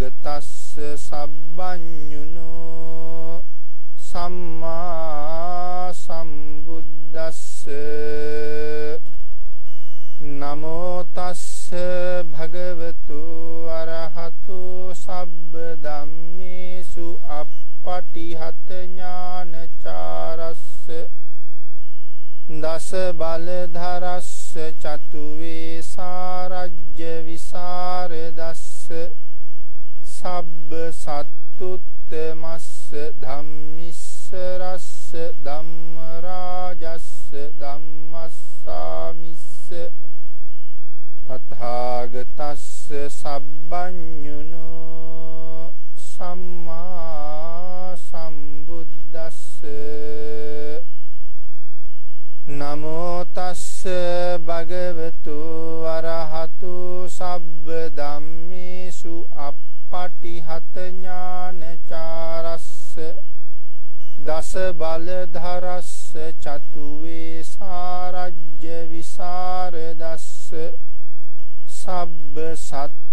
තථාගතස්ස සබ්බඤුනෝ සම්මා සම්බුද්දස්ස නමෝ තස්ස භගවතු අරහතු සබ්බ ධම්මේසු අප්පටිහත ඥානචාරස්ස දස බල ධරස්ස චතු වේසාරජ්‍ය විසරදස්ස සබ්බ සත්තුත්තමස්ස ධම්මිස්සරස්ස ධම්ම රාජස්ස ධම්මස්සාමිස්ස තථාගතස්ස සබ්බඤුනෝ සම්මා සම්බුද්දස්ස නමෝ තස්ස භගවතු අරහතු සබ්බ ධම්මේසු අප්පටිහත ඥානචාරස්ස දස බල ධරස්ස චතු වේසාරජ්‍ය විසරදස්ස සබ්බ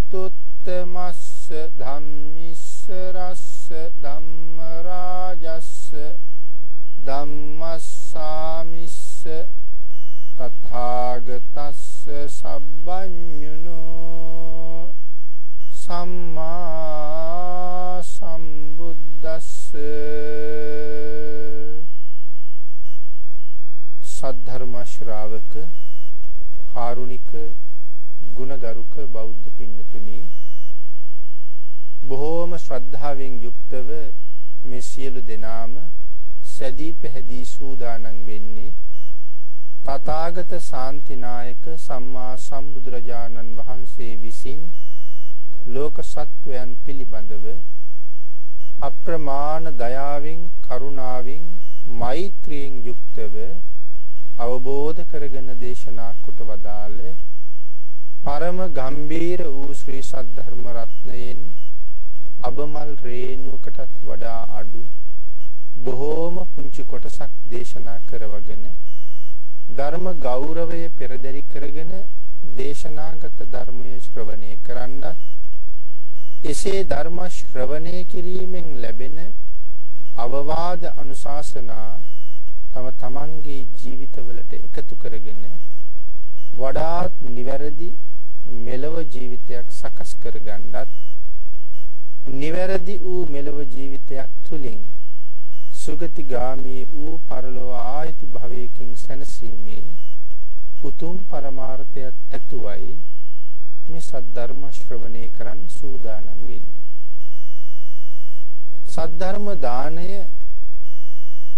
සත්තුත්තමස්ස ධම්මිස්සරස්ස ධම්ම රාජස්ස ධම්මස්සාමිස්ස තථාගතස්ස සබ්බඤුනෝ සම්මා සම්බුද්දස්ස. සද්ධර්ම ශ්‍රාවක කාරුණික ගුණගරුක බෞද්ධ පින්නතුනි බොහෝම ශ්‍රද්ධාවෙන් යුක්තව මේ සියලු දෙනාම සැදී පැහැදී සූදානම් වෙන්නේ තථාගත ශාන්තිනායක සම්මා සම්බුදුරජාණන් වහන්සේ විසින් ලෝක සත්වයන් පිළිබඳව අප්‍රමාණ දයාවෙන් කරුණාවෙන් මෛත්‍රියෙන් යුක්තව අවබෝධ කරගෙන දේශනා කොට වදාළ පරම ගම්බීර වූ ශ්‍රී සද්ධර්ම රත්නයෙන් ඔබමල් රේණුවකටත් වඩා අඩු බොහෝම පුංචි කොටසක් දේශනා කරවගෙන ධර්ම ගෞරවය පෙරදරි කරගෙන දේශනාගත ධර්මය ශ්‍රවණය කරන්නත් එසේ ධර්ම ශ්‍රවණය කිරීමෙන් ලැබෙන අවවාද අනුශාසනා තම තමන්ගේ ජීවිතවලට එකතු කරගෙන වඩාත් නිවැරදි මෙලව ජීවිතයක් සකස් කරගන්නත් නිවැරදි වූ මෙලව ජීවිතයක් තුලින් සුගතිගාමී වූ පරලෝ ආයති භවයකින් සැනසීමේ උතුම් පරමාර්ථයත් ඇතුවයි මේ සද්ධර්ම ශ්‍රවණය කරන්න සූදානම් වෙන්නේ. සද්ධර්ම දාණය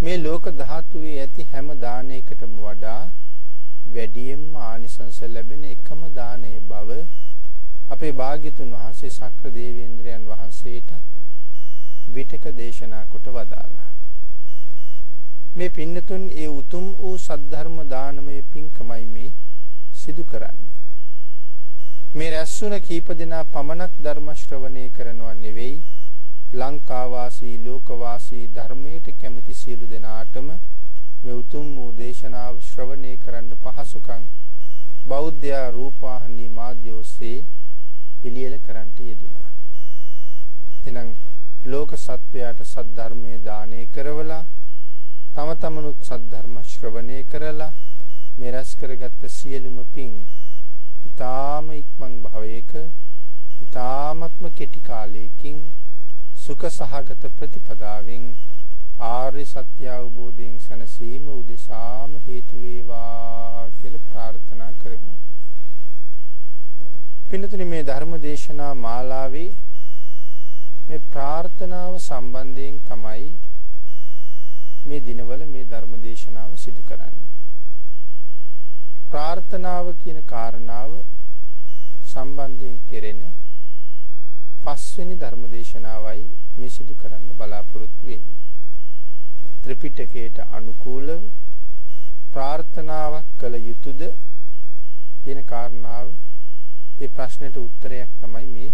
මේ ලෝක ධාතුවේ ඇති හැම දානයකටම වඩා වැඩියෙන්ම ආනිසංස ලැබෙන එකම දාණය බව අපේ භාග්‍යතුන් වහන්සේ ශක්‍ර දේවේන්ද්‍රයන් වහන්සේටත් විටක දේශනා කොට වදාලා. මේ පින්නතුන් ඒ උතුම් වූ සද්ධර්ම දානමය පින්කමයි මේ සිදු කරන්නේ. මේ රැස්වුණ කීප දෙනා පමණක් ධර්ම ශ්‍රවණය කරනවා නෙවෙයි ලංකාවාසී ලෝකවාසී ධර්මයට කැමති සියලු දෙනාටම මේ උතුම් වූ දේශනාව ශ්‍රවණය කරන්න පහසුකම් බෞද්ධ රූපවාහිනී මාධ්‍ය ඔස්සේ පිළියෙල කරන්නට යෙදුනා. එනම් ලෝක සත්වයාට සද්ධර්මයේ දානය කරවලා තම තමනුත් සද්ධර්ම ශ්‍රවණය කරලා මේ රැස් කරගත්ත සියලුම පින් ඊ타ම ඉක්මන් භවයක ඊ타මත්ම කෙටි කාලයකින් සුඛ සහගත ප්‍රතිපදාවෙන් ආර්ය සත්‍ය අවබෝධයෙන් සැනසීම උදෙසාම හේතු වේවා කියලා ප්‍රාර්ථනා කරමු. පින්නතුනි මේ ධර්ම දේශනා මාලාවේ මේ ප්‍රාර්ථනාව සම්බන්ධයෙන් තමයි මේ දිනවල මේ ධර්ම දේශනාව සිදු කරන්නේ. ප්‍රාර්ථනාව කියන කාරණාව සම්බන්ධයෙන් කෙරෙන පස්වෙනි ධර්ම දේශනාවයි මේ සිදු කරන්න බලාපොරොත්තු වෙන්නේ. ත්‍රිපිටකයට අනුකූලව ප්‍රාර්ථනාවක් කළ යුතුයද කියන කාරණාව ඒ ප්‍රශ්නෙට උත්තරයක් තමයි මේ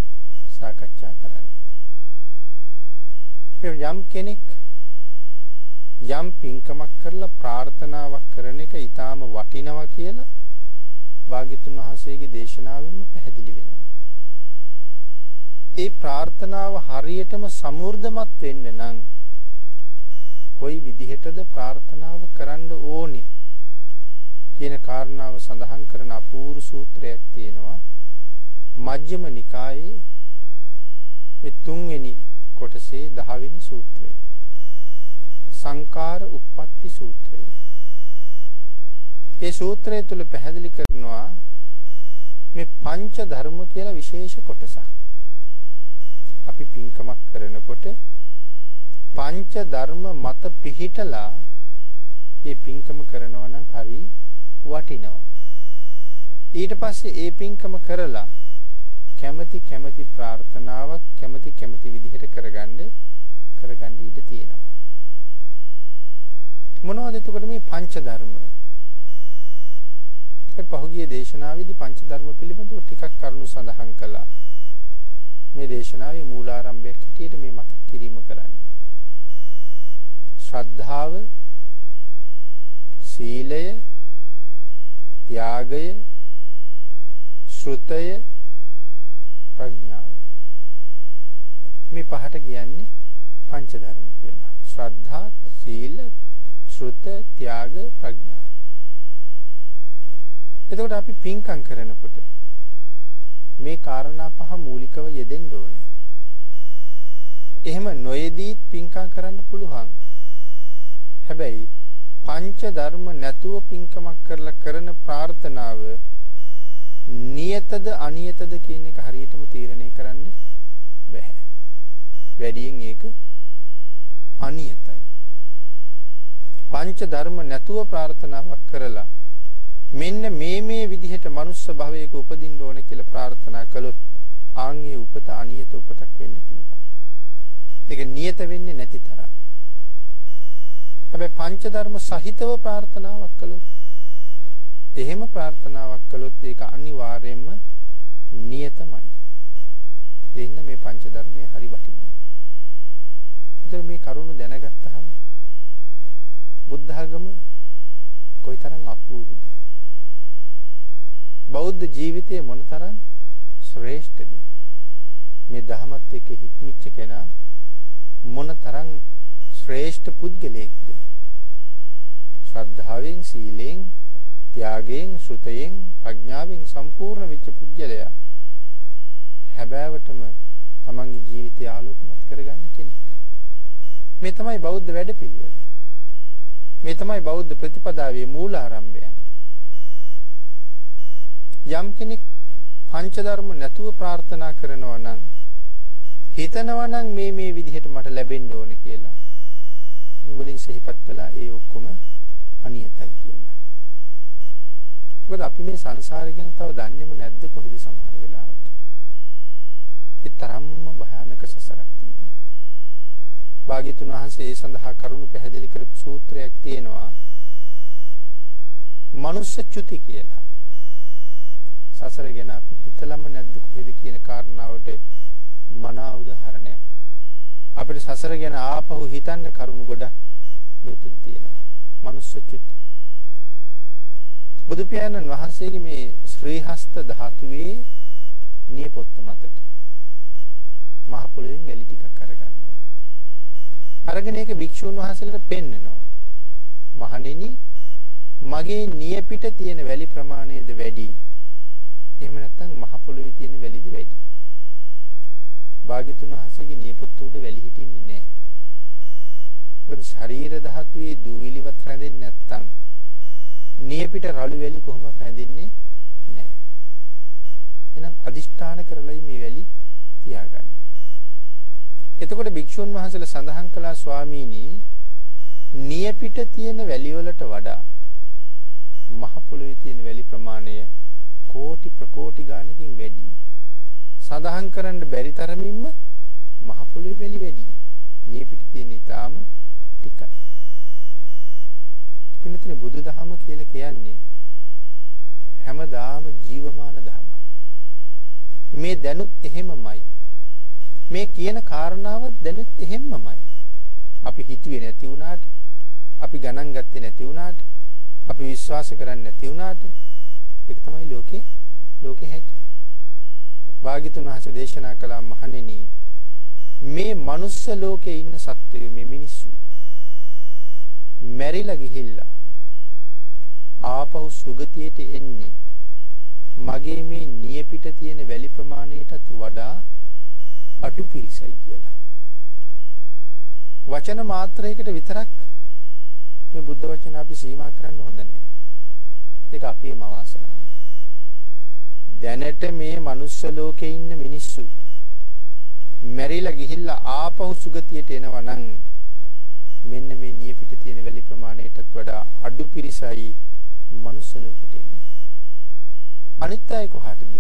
සාකච්ඡා කරන්නේ. යම් කෙනෙක් යම් පින්කමක් කරලා ප්‍රාර්ථනාවක් කරන එක ඊටාම වටිනවා කියලා භාග්‍යතුන් වහන්සේගේ දේශනාවෙන්ම පැහැදිලි වෙනවා. ඒ ප්‍රාර්ථනාව හරියටම සමෘද්ධමත් වෙන්න නම් කොයි විදිහටද ප්‍රාර්ථනාව කරන්න ඕනේ කියන කාරණාව සඳහන් කරන අපූර්ව සූත්‍රයක් තියෙනවා මජ්ක්‍ධිම නිකායේ මේ තුන්වෙනි කොටසේ 10 වෙනි සූත්‍රය සංකාර උප්පත්ති සූත්‍රය. ඒ සූත්‍රය තුල පැහැදිලි කරනවා මේ පංච ධර්ම කියලා විශේෂ කොටසක්. අපි පින්කමක් කරනකොට පංච ධර්ම මත පිහිටලා ඒ පින්කම කරනවා නම් හරි වටිනවා. ඊට පස්සේ ඒ පින්කම කරලා කැමැති කැමැති ප්‍රාර්ථනාවක් කැමැති කැමැති විදිහට කරගන්න කරගන්න ඉඩ තියෙනවා. මොනවද එතකොට මේ පංච ධර්ම? ඒ පහුගිය දේශනාවේදී පංච ධර්ම පිළිබඳව ටිකක් කරුණු සඳහන් කළා. මේ දේශනාවේ මූලාරම්භයක් හැටියට මේ මතක් කිරීම කරන්නේ. ශ්‍රද්ධාව, සීලය, ත්‍යාගය, ශ්‍රුතය, ප්‍රඥාව. මේ පහට කියන්නේ පංච ධර්ම කියලා. ශ්‍රද්ධා, සීල, ශ්‍රුත ත්‍යාග ප්‍රඥා. එතකොට අපි පින්කම් කරනකොට මේ කාරණා පහ මූලිකව යෙදෙන්න ඕනේ. එහෙම නොයෙදීත් පින්කම් කරන්න පුළුවන්. හැබැයි පංච ධර්ම නැතුව පින්කමක් කරලා කරන ප්‍රාර්ථනාව නියතද අනියතද කියන එක හරියටම තීරණය කරන්න බැහැ. වැඩියෙන් ඒක අනියතයි. පංච ධර්ම නැතුව ප්‍රාර්ථනාවක් කරලා මෙන්න මේ මේ විදිහට මනුස්ස භවයක උපදින්න ඕන කියලා ප්‍රාර්ථනා කළොත් ආන්ගේ උපත අනියත උපතක් වෙන්න පුළුවන්. ඒක නියත වෙන්නේ නැති තරම්. හැබැයි පංචධර්ම සහිතව ප්‍රාර්ථනාවක් කළොත් එහෙම ප්‍රාර්ථනාවක් කළොත් ඒක අනිවාර්යයෙන්ම නියතමයි. ඒ හින්දා මේ පංචධර්මයේ හරි වටිනවා. ඒතර මේ කරුණ දැනගත්තාම බුද්ධ ආගම කොයිතරම් අපූර්වද? බෞද්ධ ජීවිතයේ මොනතරම් ශ්‍රේෂ්ඨද? මේ දහමත් එක්ක හික්මිච්ච කෙනා මොනතරම් ශ්‍රේෂ්ඨ පුද්ගලයෙක්ද? ශ්‍රද්ධාවෙන්, සීලෙන්, ත්‍යාගයෙන්, ශ්‍රුතයෙන්, ප්‍රඥාවෙන් සම්පූර්ණ වෙච්ච පුද්ගලයා හැබෑවටම තමන්ගේ ජීවිතය ආලෝකමත් කරගන්න කෙනෙක්. මේ තමයි බෞද්ධ වැඩපිළිවෙල. මේ තමයි බෞද්ධ ප්‍රතිපදාවේ මූලාරම්භය. යම් කෙනෙක් පංච ධර්ම නැතුව ප්‍රාර්ථනා කරනවා නම් හිතනවා නම් මේ මේ විදිහට මට ලැබෙන්න ඕන කියලා. අපි මුලින් සිහිපත් කළා ඒ ඔක්කොම අනියතයි කියලා. මොකද අපි මේ සංසාරය ගැන තව දන්නේම නැද්ද කොහෙද සමහර වෙලාවට. ඒ තරම්ම භයානක සසරක් තියෙනවා. භාග්‍යතුන් වහන්සේ ඒ සඳහා කරුණු පැහැදිලි කරපු සූත්‍රයක් තියෙනවා. මනුස්ස චුති කියලා. සසර ගැන අපි හිතලම නැද්ද කොහෙද කියන කාරණාවට මනා උදාහරණයක්. අපිට සසර ගැන ආපහු හිතන්න කරුණු ගොඩක් මේ තුල තියෙනවා. මනුස්ස චුති. බුදු පියාණන් වහන්සේගේ මේ ශ්‍රී හස්ත ධාතුවේ නියපොත්ත මතට මහ පොළොවෙන් වැලි ටිකක් අරගන්නවා. අරගෙන ඒක භික්ෂුන් වහන්සේලාට පෙන්නනවා. මහණෙනි මගේ නියපිට තියෙන වැලි ප්‍රමාණයද වැඩි? එහෙම නැත්නම් මහ පොළොවේ තියෙන වැලිද වැඩි? භාග්‍යතුන් වහන්සේගේ නියපොත්ත උඩ වැලි හිටින්නේ නැහැ. මොකද ශරීර ධාතුවේ දූවිලිවත් රැඳෙන්නේ නැත්නම් නියපිට රළු වැලි කොහොමවත් රැඳෙන්නේ නැහැ. එහෙනම් අදිෂ්ඨාන කරලයි මේ වැලි තියාගන්නේ. එතකොට භික්ෂුන් වහන්සේලා සඳහන් කළා ස්වාමීනි නියපිට තියෙන වැලි වලට වඩා මහ පොළොවේ තියෙන වැලි ප්‍රමාණය කෝටි ප්‍රකෝටි ගාණකින් වැඩි. සඳහන් කරන්න බැරි තරමින්ම මහ පොළොවේ වැලි වැඩි. නියපිට තියෙන ඊටාම ටිකයි. පින්නතනේ බුදුදහම කියලා කියන්නේ හැමදාම ජීවමාන ධර්ම. මේ දැනුත් එහෙමමයි. මේ කියන කාරණාව දැනුත් එහෙමමයි. අපි හිතුවේ නැති වුණාට, අපි ගණන් ගත්තේ නැති වුණාට, අපි විශ්වාස කරන්නේ නැති වුණාට ඒක තමයි ලෝකේ ලෝකේ හැටි. වාග්යතුන් වහන්සේ දේශනා කළා මහණෙනි මේ මනුස්ස ලෝකේ ඉන්න සත්වයෝ මේ මිනිස්සු මැරිලා ගිහිල්ලා ආපහු සුගතියට එන්නේ මගේ මේ නියපිට තියෙන වැලි ප්‍රමාණයටත් වඩා අඩු පිරිසයි කියලා. වචන මාත්‍රයකට විතරක් මේ බුද්ධ වචන අපි සීමා කරන්න හොඳ නැහැ. ඒක අපේම අවාසනාව. දැනට මේ manuss ලෝකේ ඉන්න මිනිස්සු මැරිලා ගිහිල්ලා ආපහු සුගතියට එනවා නම් මෙන්න මේ නියපිට තියෙන වැලි ප්‍රමාණයටත් වඩා අඩු පිරිසයි manuss ලෝකෙට එන්නේ. අනිත් අය කොහාටද?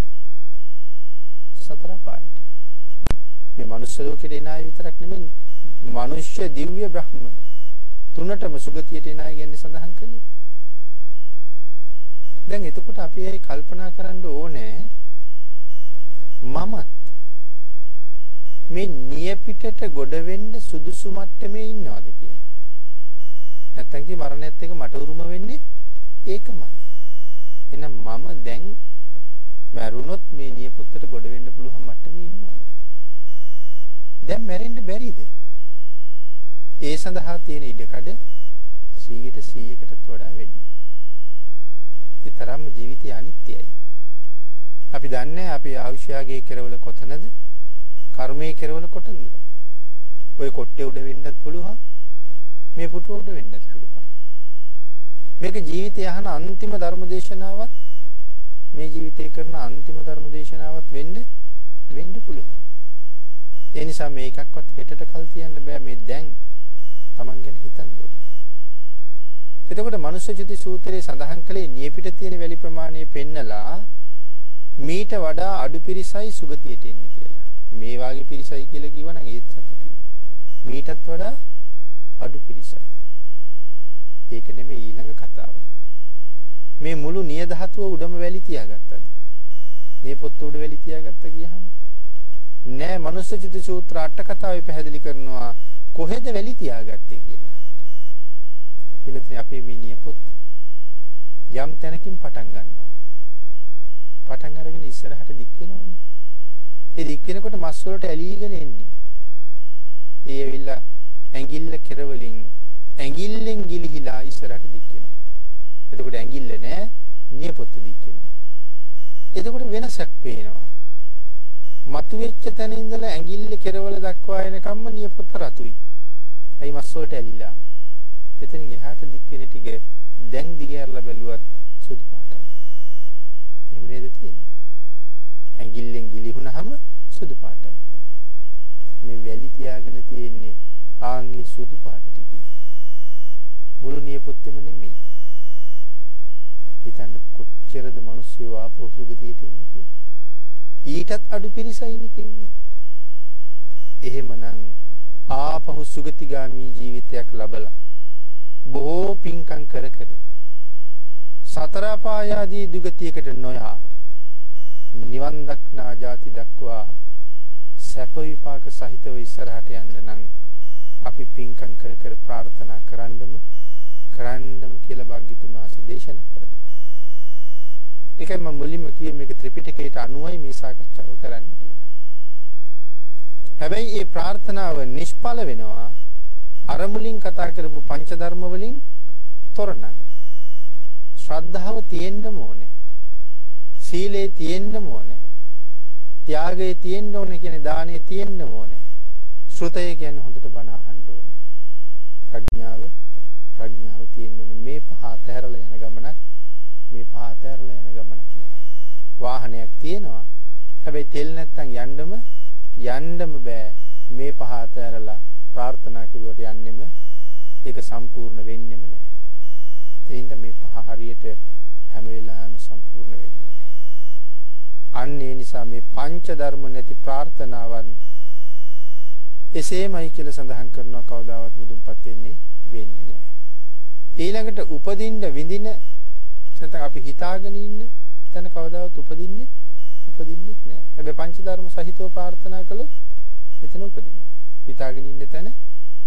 සතර පායට. මේ manuss ලෝකෙට එන අය විතරක් නෙමෙයි මනුෂ්‍ය දිව්‍ය බ්‍රහ්ම තුනටම සුගතියට එන අය ගැන සඳහන් කළේ. දැන් එතකොට අපි ඒ කල්පනා කරන්න ඕනේ මමත් මේ නියපිටට ගොඩ වෙන්න සුදුසු මට්ටමේ ඉන්නවද කියලා. නැත්තම් කි මරණයත් එක්ක මට උරුම වෙන්නේ ඒකමයි. එහෙනම් මම දැන් මැරුණොත් මේ නියපොත්තට ගොඩ වෙන්න පුළුවන් මට්ටමේ ඉන්නවද? දැන් මැරෙන්න බැරිද? ඒ සඳහා තියෙන ඉඩකඩ 100ට 100කටත් වඩා වැඩි. ඒ තරම්ම ජීවිතය අනිත්‍යයි. අපි දන්නේ අපි ආයුෂයාගේ කෙරවල කොතනද? කර්මයේ කෙරවල කොතනද? ওই කොට්ටේ උඩ වෙන්නත් පුළුවන්. මේ පුටුව උඩ වෙන්නත් පුළුවන්. මේක ජීවිතය අහන අන්තිම ධර්ම දේශනාවත් මේ ජීවිතේ කරන අන්තිම ධර්ම දේශනාවත් වෙන්න වෙන්න පුළුවන්. ඒ නිසා මේකක්වත් හෙටට කල් තියන්න බෑ මේ දැන් Taman ගැන හිතන්න ඕනේ. එතකොට මනුෂ්‍යජිති සූත්‍රයේ සඳහන් කළේ නියපිට තියෙන වැලි ප්‍රමාණය පෙන්නලා මීට වඩා අඩු පිරිසයි සුගතියට එන්නේ කියලා. මේ වාගේ පිරිසයි කියලා කිව්වනම් ඒත් සතුටුයි. මීටත් වඩා අඩු පිරිසයි. ඒක නෙමෙයි ඊළඟ කතාව. මේ මුළු නිය ධාතුව උඩම වැලි තියාගත්තද? මේ පොත් උඩ වැලි තියාගත්ත කියහම නෑ මනුස්සචිත සූත්‍ර අට කතාවේ පැහැදිලි කරනවා කොහෙද වැලි තියාගත්තේ කියලා. පින්නතේ අපේ මේ නියපොත්ත යම් තැනකින් පටන් ගන්නවා. පටන් අරගෙන ඉස්සරහට දික් වෙනවනේ. ඒ දික් වෙනකොට මස් වලට ඇලීගෙන එන්නේ. ඒ ඇවිල්ලා ඇඟිල්ල කෙරවලින් ඇඟිල්ලෙන් ගිලිහිලා ඉස්සරහට දික් වෙනවා. එතකොට ඇඟිල්ල නෑ නියපොත්ත දික් වෙනවා. එතකොට වෙනසක් පේනවා. මතුවෙච්ච තැන ඉඳලා ඇඟිල්ල කෙරවල දක්වා එනකම්ම නියපොත්ත රතුයි. ඇයි මස් වලට ඇලිලා. එතනින් එහාට දික් වෙන ටික දැන් දිගහැරලා බැලුවත් සුදු පාටයි. එහෙම නේද තියෙන්නේ? ඇඟිල්ලෙන් ගිලිහුණාම සුදු පාටයි. මේ වැලි තියාගෙන තියෙන්නේ ආන්ගේ සුදු පාට ටිකේ. මුළු නියපොත්තෙම නෙමෙයි. හිතන්න කොච්චරද මිනිස්සු ආපහු සුගතියට එන්නේ කියලා. ඊටත් අඩු පිරිසයිනේ කිව්වේ. එහෙමනම් ආපහු සුගතිගාමි ජීවිතයක් ලබලා බොහෝ පින්කම් කර කර සතර පායාදී දුගතියකට නොයා නිවන් දක්නා ಜಾති දක්වා සැප විපාක සහිතව ඉස්සරහට යන්න නම් අපි පින්කම් කර කර ප්‍රාර්ථනා කරන්නම කරන්නම කියලා භාග්‍යතුන් වහන්සේ දේශනා කරනවා. ඒකයි මම මුලින්ම කිව්වේ මේක ත්‍රිපිටකයට අනුවයි මේ සාකච්ඡාව කරන්න කියලා. හැබැයි මේ ප්‍රාර්ථනාව නිෂ්ඵල වෙනවා අර මුලින් කතා කරපු පංච ධර්ම වලින් තොරනම් ශ්‍රද්ධාව තියෙන්න ඕනේ. සීලේ තියෙන්න ඕනේ. ත්‍යාගයේ තියෙන්න ඕනේ කියන්නේ දානේ තියෙන්න ඕනේ. ශ්‍රුතය කියන්නේ හොඳට බණ අහන්න ඕනේ. ප්‍රඥාව ප්‍රඥාව තියෙන්න ඕනේ. මේ පහ අතහැරලා යන ගමනක් මේ පහ අතහැරලා යන ගමනක් නෑ. වාහනයක් තියෙනවා. හැබැයි තෙල් නැත්තම් යන්නම යන්නම බෑ. මේ පහ අතහැරලා ප්‍රාර්ථනා කරුවට යන්නෙම ඒක සම්පූර්ණ වෙන්නෙම නෑ. ඒ හින්දා මේ පහ හරියට හැම වෙලාවෙම සම්පූර්ණ වෙන්න ඕනේ. අන්න ඒ නිසා මේ පංච ධර්ම නැති ප්‍රාර්ථනාවන් එසේමයි කියලා සඳහන් කරනවා කවදාවත් මුදුන්පත් වෙන්නේ වෙන්නේ නැහැ. ඊළඟට උපදින්න විඳින නැත්නම් අපි හිතාගෙන ඉන්න තැන කවදාවත් උපදින්නේ උපදින්නෙත් නැහැ. හැබැයි පංච ධර්ම සහිතව ප්‍රාර්ථනා කළොත් එතන උපදිනවා. හිතාගෙන ඉන්න තැන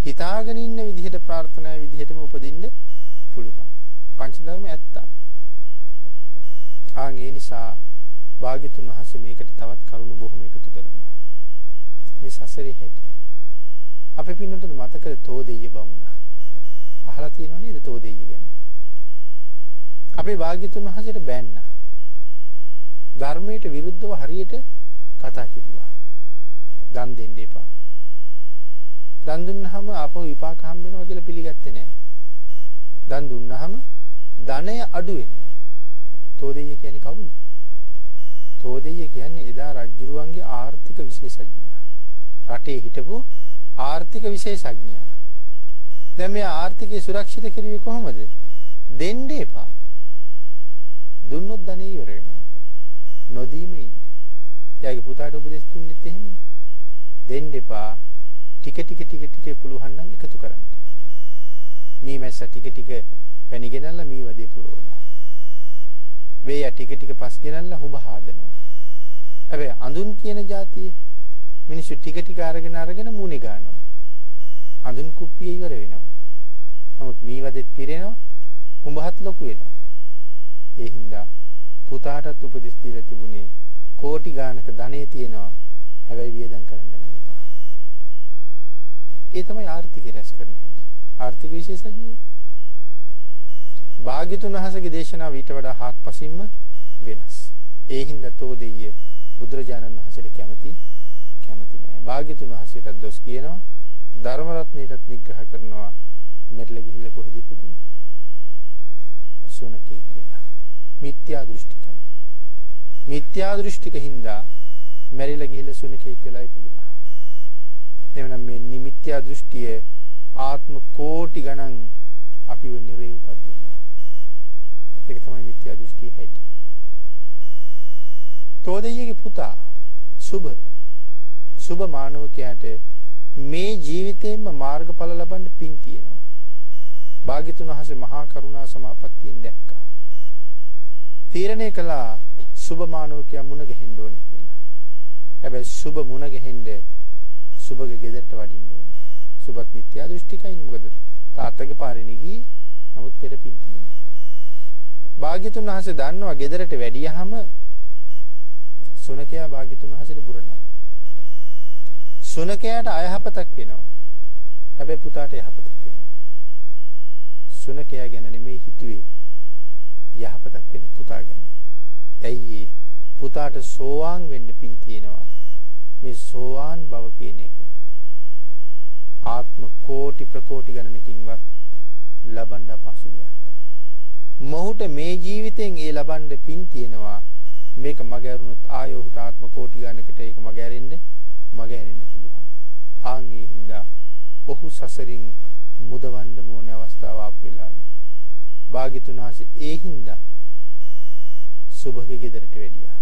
හිතාගෙන ඉන්න විදිහට ප්‍රාර්ථනාවේ විදිහටම උපදින්න පුළුවන්. පංච ධර්ම ඇත්තම්. ආන් ඒ නිසා භාග්‍යතුන් වහන්සේ මේකට තවත් කරුණු බොහොම එකතු කරනවා. මේ සසරේ හැටි. අපේ පින්නතුන්ට මතකද තෝදෙය බමුණා. අහලා තියෙනව නේද තෝදෙය ගැන? අපේ භාග්‍යතුන් වහන්සේට බෑන්නා. ධර්මයට විරුද්ධව හරියට කතා කිව්වා. දන් දෙන්න එපා. දන් දුන්නාම ආපහු විපාක හම්බ වෙනවා කියලා පිළිගත්තේ නැහැ. දන් දුන්නාම ධනය අඩු වෙනවා. තෝදෙය කියන්නේ කවුද? තෝදෙය කියන්නේ එදා රජුරුවන්ගේ ආර්ථික විශේෂඥයා. රටේ හිටපු ආර්ථික විශේෂඥයා. දැන් මේ ආර්ථිකය සුරක්ෂිත කෙරුවේ කොහොමද? දෙන්න එපා. දුන්නොත් ධනෙ ඉවර වෙනවා. නොදීම ඉන්න. එයාගේ පුතාට උපදෙස් දුන්නෙත් එහෙමනේ. දෙන්න එපා. ටික ටික ටික ටික පුළුවන් නම් එකතු කරන්න. මේ මැස්ස ටික ටික පැණි ගෙනල්ලා මේ වදේ පුරවනවා. වේය ටික ටික පස් ගෙනල්ලා හුඹ හාදනවා. හැබැයි අඳුන් කියන જાතිය මිනිස්සු ටික ටික අරගෙන අරගෙන මූණේ ගන්නවා. අඳුන් කුප්පිය ඉවර වෙනවා. නමුත් මේ වදෙත් පිරෙනවා. හුඹහත් ලොකු වෙනවා. ඒ හින්දා පුතාටත් උපදෙස් දීලා තිබුණේ කෝටි ගානක ධනෙ තියෙනවා. හැබැයි වියදම් කරන්න නම් එපා. ඒ තමයි ආර්ථිකය රැස් කරන හැටි. ආර්ථික විශේෂඥය. භාග්‍යතුන් වහන්සේගේ දේශනාව ඊට වඩා හාත්පසින්ම වෙනස්. ඒ හින්දා තෝ දෙයිය බුදුරජාණන් වහන්සේට කැමති කැමති නෑ. භාග්‍යතුන් වහන්සේට දොස් කියනවා ධර්ම රත්නයටත් නිග්‍රහ කරනවා මෙట్ల ගිහිල්ලා කොහෙද ඉපදුනේ? සුනකෙක් වෙලා. මිත්‍යා දෘෂ්ටිකයි. මිත්‍යා දෘෂ්ටික හින්දා මැරිලා ගිහිල්ලා සුනකෙක් වෙලා ඉපදුනා. එවනම් මේ නිමිත්‍යා දෘෂ්ටිය ආත්ම කෝටි ගණන් අපිව නිරේ උපද්දුනවා. ඒක තමයි මිත්‍යා දෘෂ්ටියේ හැටි. තෝදෙයිගේ පුතා සුබ සුබ මානවකයාට මේ ජීවිතේම මාර්ගඵල ලබන්න පින් තියෙනවා. භාග්‍යතුන් වහන්සේ මහා කරුණා සමාපත්තියෙන් දැක්කා. තීරණය කළා සුබ මානවකයා මුණ ගැහෙන්න ඕනේ කියලා. හැබැයි සුබ මුණ ගැහෙන්න සුබගේ ගෙදරට වඩින්න ඕනේ. සුබත් මිත්‍යා දෘෂ්ටිකයිනේ මොකද තාත්තගේ පාරේ ගියේ නමුත් පෙරපින් තියෙනවා. භාග්‍යතුන් වහන්සේ දන්නවා ගෙදරට වැඩියහම සුනකයා භාග්‍යතුන් වහන්සේට බුරනවා. සුනකයාට අයහපතක් වෙනවා. හැබැයි පුතාට යහපතක් වෙනවා. සුනකයා ගැන නෙමෙයි හිතුවේ යහපතක් වෙන පුතා ගැන. ඇයි පුතාට සෝවාන් වෙන්න පින් තියෙනවා. මේ සෝවාන් බව කියන එක ආත්ම කෝටි ප්‍රකෝටි ගණනකින්වත් ලබන්න අපහසු දෙයක්. මොහුට මේ ජීවිතෙන් ඒ ලබන්න පින් තියෙනවා. මේක මගහැරුණොත් ආය ඔහුට ආත්ම කෝටි ගණනකට ඒක මගහැරෙන්න මගහැරෙන්න පුළුවන්. ආන් ඒ හින්දා ඔහු සසරින් මුදවන්න ඕනේ අවස්ථාව ආපු වෙලාවේ. භාග්‍යතුන් වහන්සේ ඒ හින්දා සුභගේ ගෙදරට වැඩියා.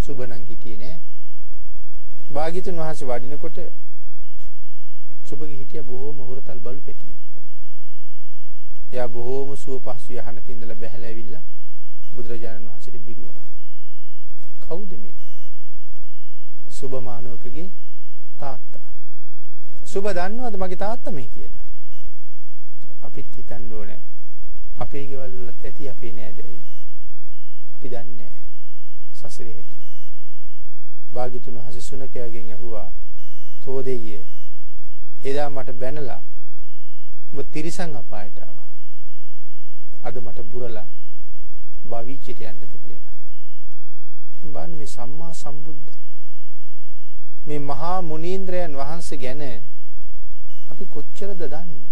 සුභ නම් හිටියේ නෑ. භාග්‍යතුන් වහන්සේ වඩිනකොට සුභගේ හිටිය බොහෝම හොරතල් බලු පෙටියෙක්. එයා බොහෝම සුව පහසු යහනක ඉඳලා බැහැලා ඇවිල්ලා බුදුරජාණන් වහන්සේට බිරුවා. කවුද මේ? සුභ මානවකගේ තාත්තා. සුභ දන්නවද මගේ තාත්තා මේ කියලා? අපිත් හිතන්න ඕනේ. අපේ ගෙවල් වලත් ඇති අපේ නෑදෑයෝ. අපි දන්නේ සසරේ හැටි. භාග්‍යතුන් වහන්සේ සුනකයාගෙන් ඇහුවා තෝ දෙයියේ එදා මට බැනලා ඔබ තිරිසන් අපායට ආවා. අද මට බුරලා භවීචිට යන්නද කියලා. බලන්න මේ සම්මා සම්බුද්ධ මේ මහා මුනීන්ද්‍රයන් වහන්සේ ගැන අපි කොච්චරද දන්නේ?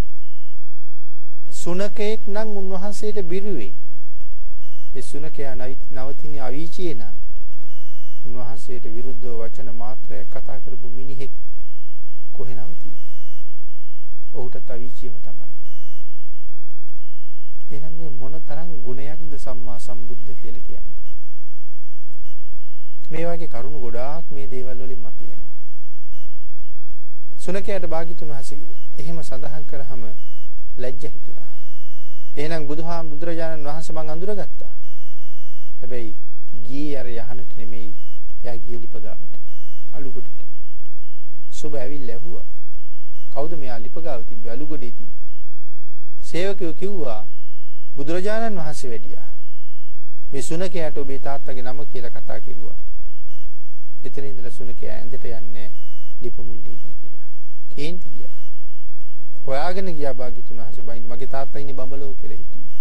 සුනකෙක් නම් උන්වහන්සේට බිරුවේ. ඒ සුනකයා නවතින අවීචියේ නම් උන්වහන්සේට විරුද්ධව වචන මාත්‍රයක් කතා කරපු මිනිහෙක් කොහේ නවතීද? ඔහුටත් අවීචියම තමයි. එහෙනම් මේ මොන තරම් ගුණයක්ද සම්මා සම්බුද්ධ කියලා කියන්නේ? මේ වගේ කරුණු ගොඩාක් මේ දේවල් වලින් මතුවෙනවා. සුනකයට භාග්‍යතුන් වහන්සේ එහෙම සඳහන් කරාම ලැජ්ජ හිතුණා. එහෙනම් බුදුහාම බුදුරජාණන් වහන්සේ මං අඳුරගත්තා. හැබැයි ගියේ අර යහනට නෙමෙයි එයා ගියේ ලිපගාවට. අලුගොඩට. සුබ ඇවිල්ලා ඇහුවා. කවුද මෙයා ලිපගාව තිබ්බේ අලුගොඩේ තිබ්බේ? සේවකයෝ කිව්වා බුදුරජාණන් වහන්සේ වැඩියා. මේ සුනකයාට ඔබේ තාත්තගේ නම කියලා කතා කිව්වා. එතන ඉඳලා සුනකයා ඇඳට යන්නේ ලිපමුල්ලේ කියලා. කේන්ති ගියා. හොයාගෙන ගියා භාග්‍යතුන් වහන්සේ බයින් මගේ තාත්තා ඉන්නේ බඹලෝ කියලා හිතුවේ.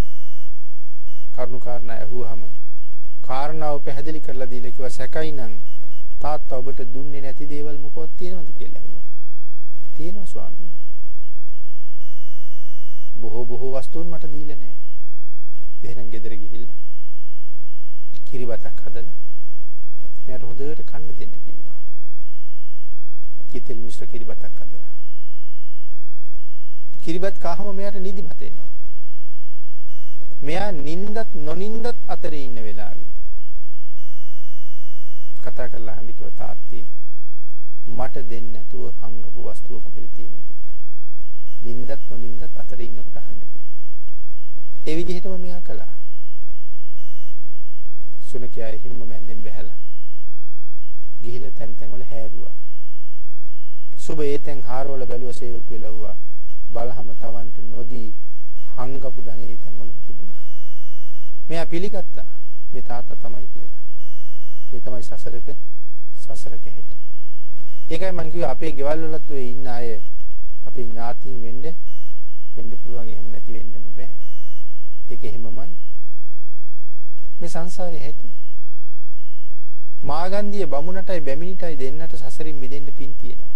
කරුණු කාරණා ඇහුවාම කාරණාව පැහැදිලි කරලා දීලා කිව්වා සැකයි නම් තාත්තා ඔබට දුන්නේ නැති දේවල් මොකක්ද තියෙනවද කියලා ඇහුවා. තියෙනවා ස්වාමී. බොහෝ බොහෝ වස්තුන් මට දීලා නැහැ. එහෙනම් ගෙදර ගිහිල්ලා කිරිබතක් හදලා මෙයාට හොඳට කන්න දෙන්න කිව්වා. කිතෙල් මිශ්‍ර කිරිබතක් හදලා. කිරිබත් කාහම මෙයාට නිදිමත එනවා. මෙයා නින්දත් නොනින්දත් අතරේ ඉන්න වෙලාවේ කතා කරලා අහන්න කිව්වා තාත්තී මට දෙන්න නැතුව හංගපු වස්තුව කොහෙද තියෙන්නේ කියලා. නින්දත් නොනින්දත් අතරේ ඉන්නකොට අහන්න කිව්වා. ඒ විදිහටම මෙයා කළා. සුනකයා හිම්ම මැන්දෙන් බැහැලා ගිහිල්ලා තැන් තැන් වල හැරුවා. සුබ ඒ තැන් හාරවල බැලුව සේවක වෙලවුවා. බලහම තවන්ට නොදී හංගපු ධනේ තැන් වල තිබුණා. මෙයා පිළිගත්තා. මේ තාත්තා තමයි කියලා. මේ තමයි සසරක සසරක හැටි. ඒකයි මම කිව්වේ අපේ ගෙවල් වලත් ඔය ඉන්න අය අපේ ඥාතීන් වෙන්න වෙන්න පුළුවන් එහෙම නැති වෙන්නම බෑ. ඒක එහෙමමයි. මේ සංසාරේ හැටි. මාගන්දිය බමුණටයි බැමිණිටයි දෙන්නට සසරින් මිදෙන්න පින් තියෙනවා.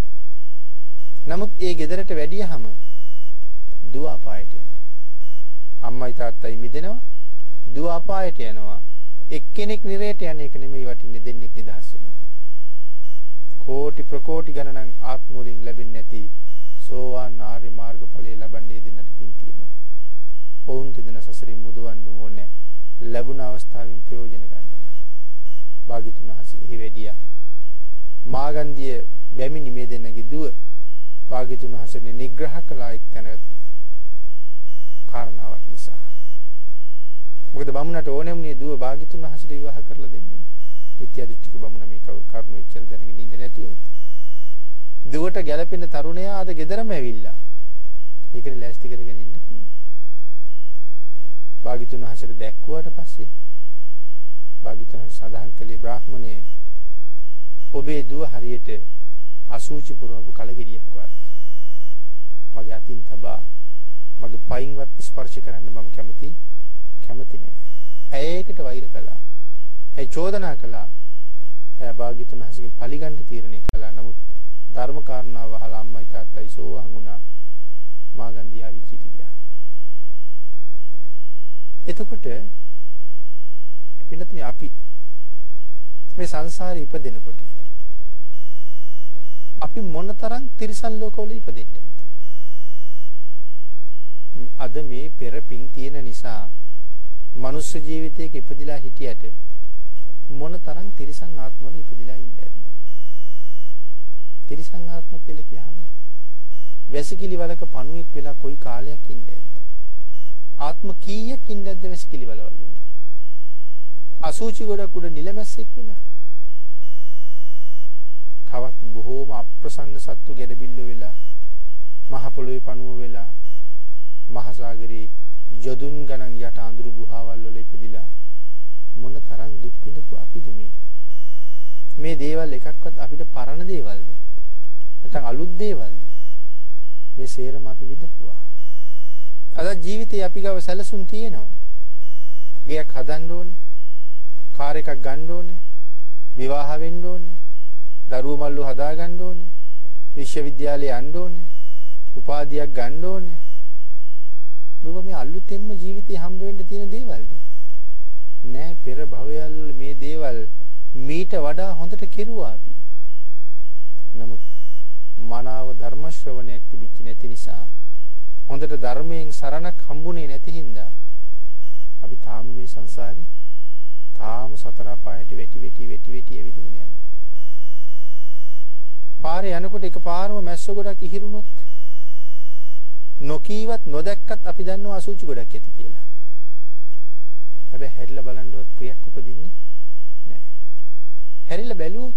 නමුත් ඒ ගෙදරට වැඩියහම දුව අපායට යනවා. අම්මයි තාත්තයි මිදෙනවා. දුව අපායට යනවා. එක්කෙනෙක් නිරේට යන එක නෙමෙයි වටින්නේ දෙන්නෙක් නිදහස් වෙනවා. කෝටි ප්‍රකෝටි ගණනක් ආත්ම වලින් ලැබෙන්නේ නැති සෝවාන් ආර්ය මාර්ගඵලයේ ලබන්නේ දෙන්නට පින් තියෙනවා. ඔවුන් දෙදෙන සසරින් මුදවන්න ඕනේ. ලැබුණ අවස්ථාවෙන් ප්‍රයෝජන ගන්න. භාග්‍යතුන් වහන්සේ එහි වැඩියා. මාගන්දිය බැමිණි මේ දෙන්නගේ දුව භාග්‍යතුන් වහන්සේ නිග්‍රහ කළා එක්තැන කාරණාවක් නිසා. මොකද බමුණට ඕනෙම නේ දුව භාග්‍යතුන් වහන්සේට විවාහ කරලා දෙන්නේ. මිත්‍යා දෘෂ්ටික බමුණ මේ කරුණු එච්චර දැනගෙන ඉන්න නැති ඇති. දුවට ගැළපෙන තරුණයා අද ගෙදරම ඇවිල්ලා. ඒකනේ ලෑස්ති කරගෙන ඉන්න කිව්වේ. භාග්‍යතුන් හසර දැක්කුවාට පස්සේ භාග්‍යතුන් සඳහන් කළේ බ්‍රාහ්මණය ඔබේ දුව හරියට අසූචි පුරවපු කලගෙඩියක් වගේ. මගේ අතින් තබා මගේ පයින්වත් ස්පර්ශ කරන්න මම කැමති කැමති නෑ. ඇය ඒකට වෛර කළා. ඇය චෝදනා කළා. ඇය භාග්‍යතුන් හසරගෙන් පරිගන්න තීරණය කළා. නමුත් ධර්ම කාරණාව අහලා අම්මයි තාත්තයි සෝවාන් වුණා. මාගන්දියා විචිට ගියා. එතකොට පින්නතුනි අපි මේ සංසාරේ ඉපදෙනකොට අපි මොනතරම් තිරිසන් ලෝකවල ඉපදෙන්නේ අද මේ පෙර පිං තියෙන නිසා මනුස්ස ජීවිතයක ඉපදිලා හිටියට මොනතරම් තිරිසන් ආත්මවල ඉපදිලා ඉන්නේ නැද්ද? තිරිසන් ආත්ම කියලා කියහම වැසිකිලි වලක පණුවෙක් වෙලා කොයි කාලයක් ඉන්නේ නැද්ද? ආත්ම කීයක් ඉන්නේ නැද්ද වැසිකිලි වලවල? අසූචි ගොඩක් උඩ නිලමැස්සෙක් වෙලා. තවත් බොහෝම අප්‍රසන්න සත්තු ගැඩබිල්ල වෙලා මහ පොළොවේ පණුව වෙලා මහ සාගරේ යදුන් ගණන් යට අඳුරු ගුහාවල් වල ඉපදිලා මොන තරම් දුක් විඳපු අපිද මේ? මේ දේවල් එකක්වත් අපිට පරණ දේවල්ද? නැත්නම් අලුත් දේවල්ද? මේ සේරම අපි විඳපුවා. අද ජීවිතේ අපි ගාව සැලසුම් තියෙනවා. ගයක් හදන්න ඕනේ කාර් එකක් ගන්න ඕනේ විවාහ වෙන්න ඕනේ දරුවෝ මල්ලු හදා ගන්න ඕනේ විශ්වවිද්‍යාලේ යන්න ඕනේ උපාධියක් ගන්න ඕනේ මේවා මේ අලුතෙන්ම ජීවිතේ හම්බ වෙන්න තියෙන දේවල්ද? නෑ පෙර භවයල් මේ දේවල් මීට වඩා හොඳට කෙරුවා අපි. නමුත් මනාව ධර්ම ශ්‍රවණයක් තිබිච්ච නැති නිසා හොඳට ධර්මයෙන් සරණක් හම්බුනේ නැති හින්දා අපි තාම මේ සංසාරේ තාම සතර පායට වෙටි වෙටි වෙටි වෙටි ඇවිදගෙන යනවා. පාරේ යනකොට එකපාරම මැස්ස ගොඩක් ඉහිරුණොත් නොකීවත් නොදැක්කත් අපි දන්නවා අසුචි ගොඩක් ඇති කියලා. හැබැයි හැරිලා බලනවත් ප්‍රියක් උපදින්නේ නැහැ. හැරිලා බැලුවොත්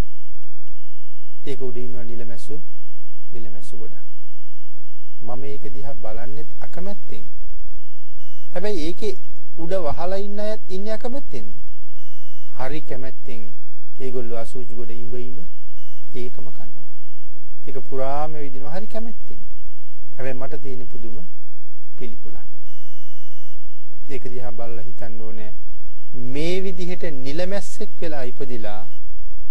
ඒක උඩ ඉන්නවා නිලමැස්සු නිලමැස්සු ගොඩක්. මම ඒක දිහා බලන්නෙත් අකමැත්තෙන්. හැබැයි ඒකේ උඩ වහලා ඉන්න අයත් ඉන්නේ අකමැත්තෙන්ද? හරි කැමැත්තෙන් ඒගොල්ලෝ අසුචි ගොඩ ඉඹ ඉඹ ඒකම කනවා. ඒක පුරාම විදිනවා හරි කැමැත්තෙන්. හැබැයි මට තියෙන පුදුම පිළිකුලක්. ඒක දිහා බලලා හිතන්න ඕනේ මේ විදිහට නිලමැස්සෙක් වෙලා ඉපදිලා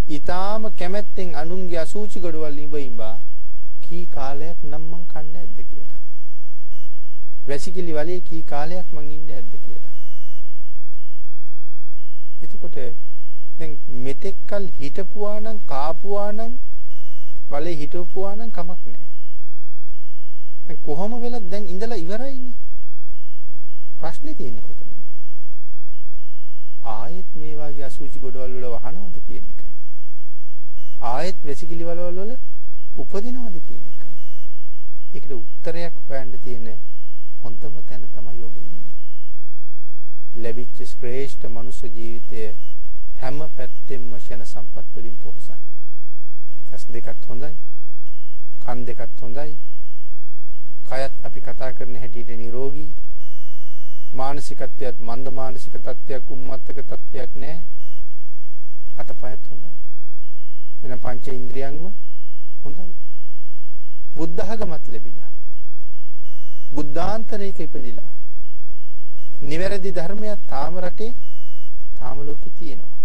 ඊටාම කැමැත්තෙන් අනුන්ගේ අසූචි ගොඩවල් ඉඹ ඉඹා කී කාලයක් නම් මං කන්නේ නැද්ද කියලා. වැසිකිලි වලේ කී කාලයක් මං ඉන්නේ නැද්ද කියලා. එතකොට දැන් මෙතෙක්කල් හිටපුවා නම් කාපුවා නම් වලේ හිටපුවා නම් කමක් නැහැ. දැන් කොහොම වෙලත් දැන් ඉඳලා ඉවරයිනේ. ප්‍රශ්නේ තියෙන්නේ කොතනද? ආයෙත් මේ වගේ අසුචි ගොඩවල් වල වහනවද කියන එකයි. ආයෙත් වෙසිකිලි වල වල උපදිනවද කියන එකයි. ඒකට උත්තරයක් හොයන්න තියෙන හොඳම තැන තමයි ඔබ ඉන්නේ. ලැබිච්ච ශ්‍රේෂ්ඨ මනුෂ්‍ය ජීවිතය හැම පැත්තෙම ෂණ සම්පත් වලින් පොහොසත්. ඇස් දෙකත් හොඳයි. කන් දෙකත් හොඳයි. කයත් අපි කතා කරන හැටියට නිරෝගී මානසිකත්වයක් මන්ද මානසික තත්ත්වයක් උම්මත්තක තත්ත්වයක් නැහැ අතපයත් හොඳයි. එන පංච ඉන්ද්‍රියන්ම හොඳයි. බුද්ධඝමත් ලැබිලා. බුද්ධාන්තරයක ඉපදිලා. නිවැරදි ධර්මයක් තාම රටේ තාම ලෝකෙ තියෙනවා.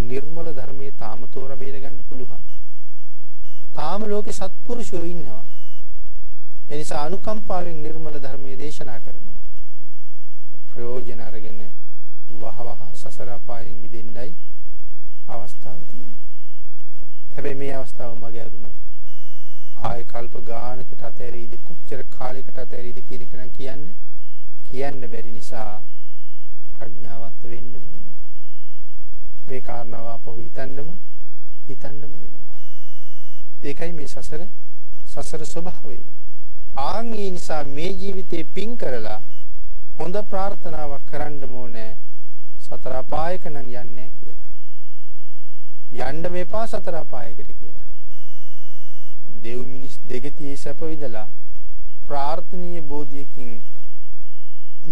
නිර්මල ධර්මයේ තාම තෝර බේර ගන්න පුළුවන්. තාම ලෝකේ සත්පුරුෂයෝ ඉන්නවා. ඒ නිසා අනුකම්පාවෙන් නිර්මල ධර්මයේ දේශනා කරනවා. ප්‍රයෝජන අරගෙන වහවහ සසර අපායෙන් මිදෙන්නයි අවස්ථාව තියෙන්නේ. හැබැයි මේ අවස්ථාව මගේ අරුණොත් ආය කල්ප ගානකට අතෑරීද කොච්චර කාලයකට අතෑරීද කියන එක නම් කියන්න කියන්න බැරි නිසා ප්‍රඥාවන්ත වෙන්නම වෙනවා. මේ කාරණාව අපහු හිතන්නම හිතන්නම වෙනවා. ඒකයි මේ සසර සසර ස්වභාවය. ආන් ඒ නිසා මේ ජීවිතේ පින් කරලා හොඳ ප්‍රාර්ථනාවක් කරන්න ඕනේ සතර අපායක නම් යන්නේ කියලා. යන්න මේපා සතර අපායකට කියලා. දෙව් මිනිස් දෙගතියේ සැප විඳලා ප්‍රාර්ථනීය බෝධියකින්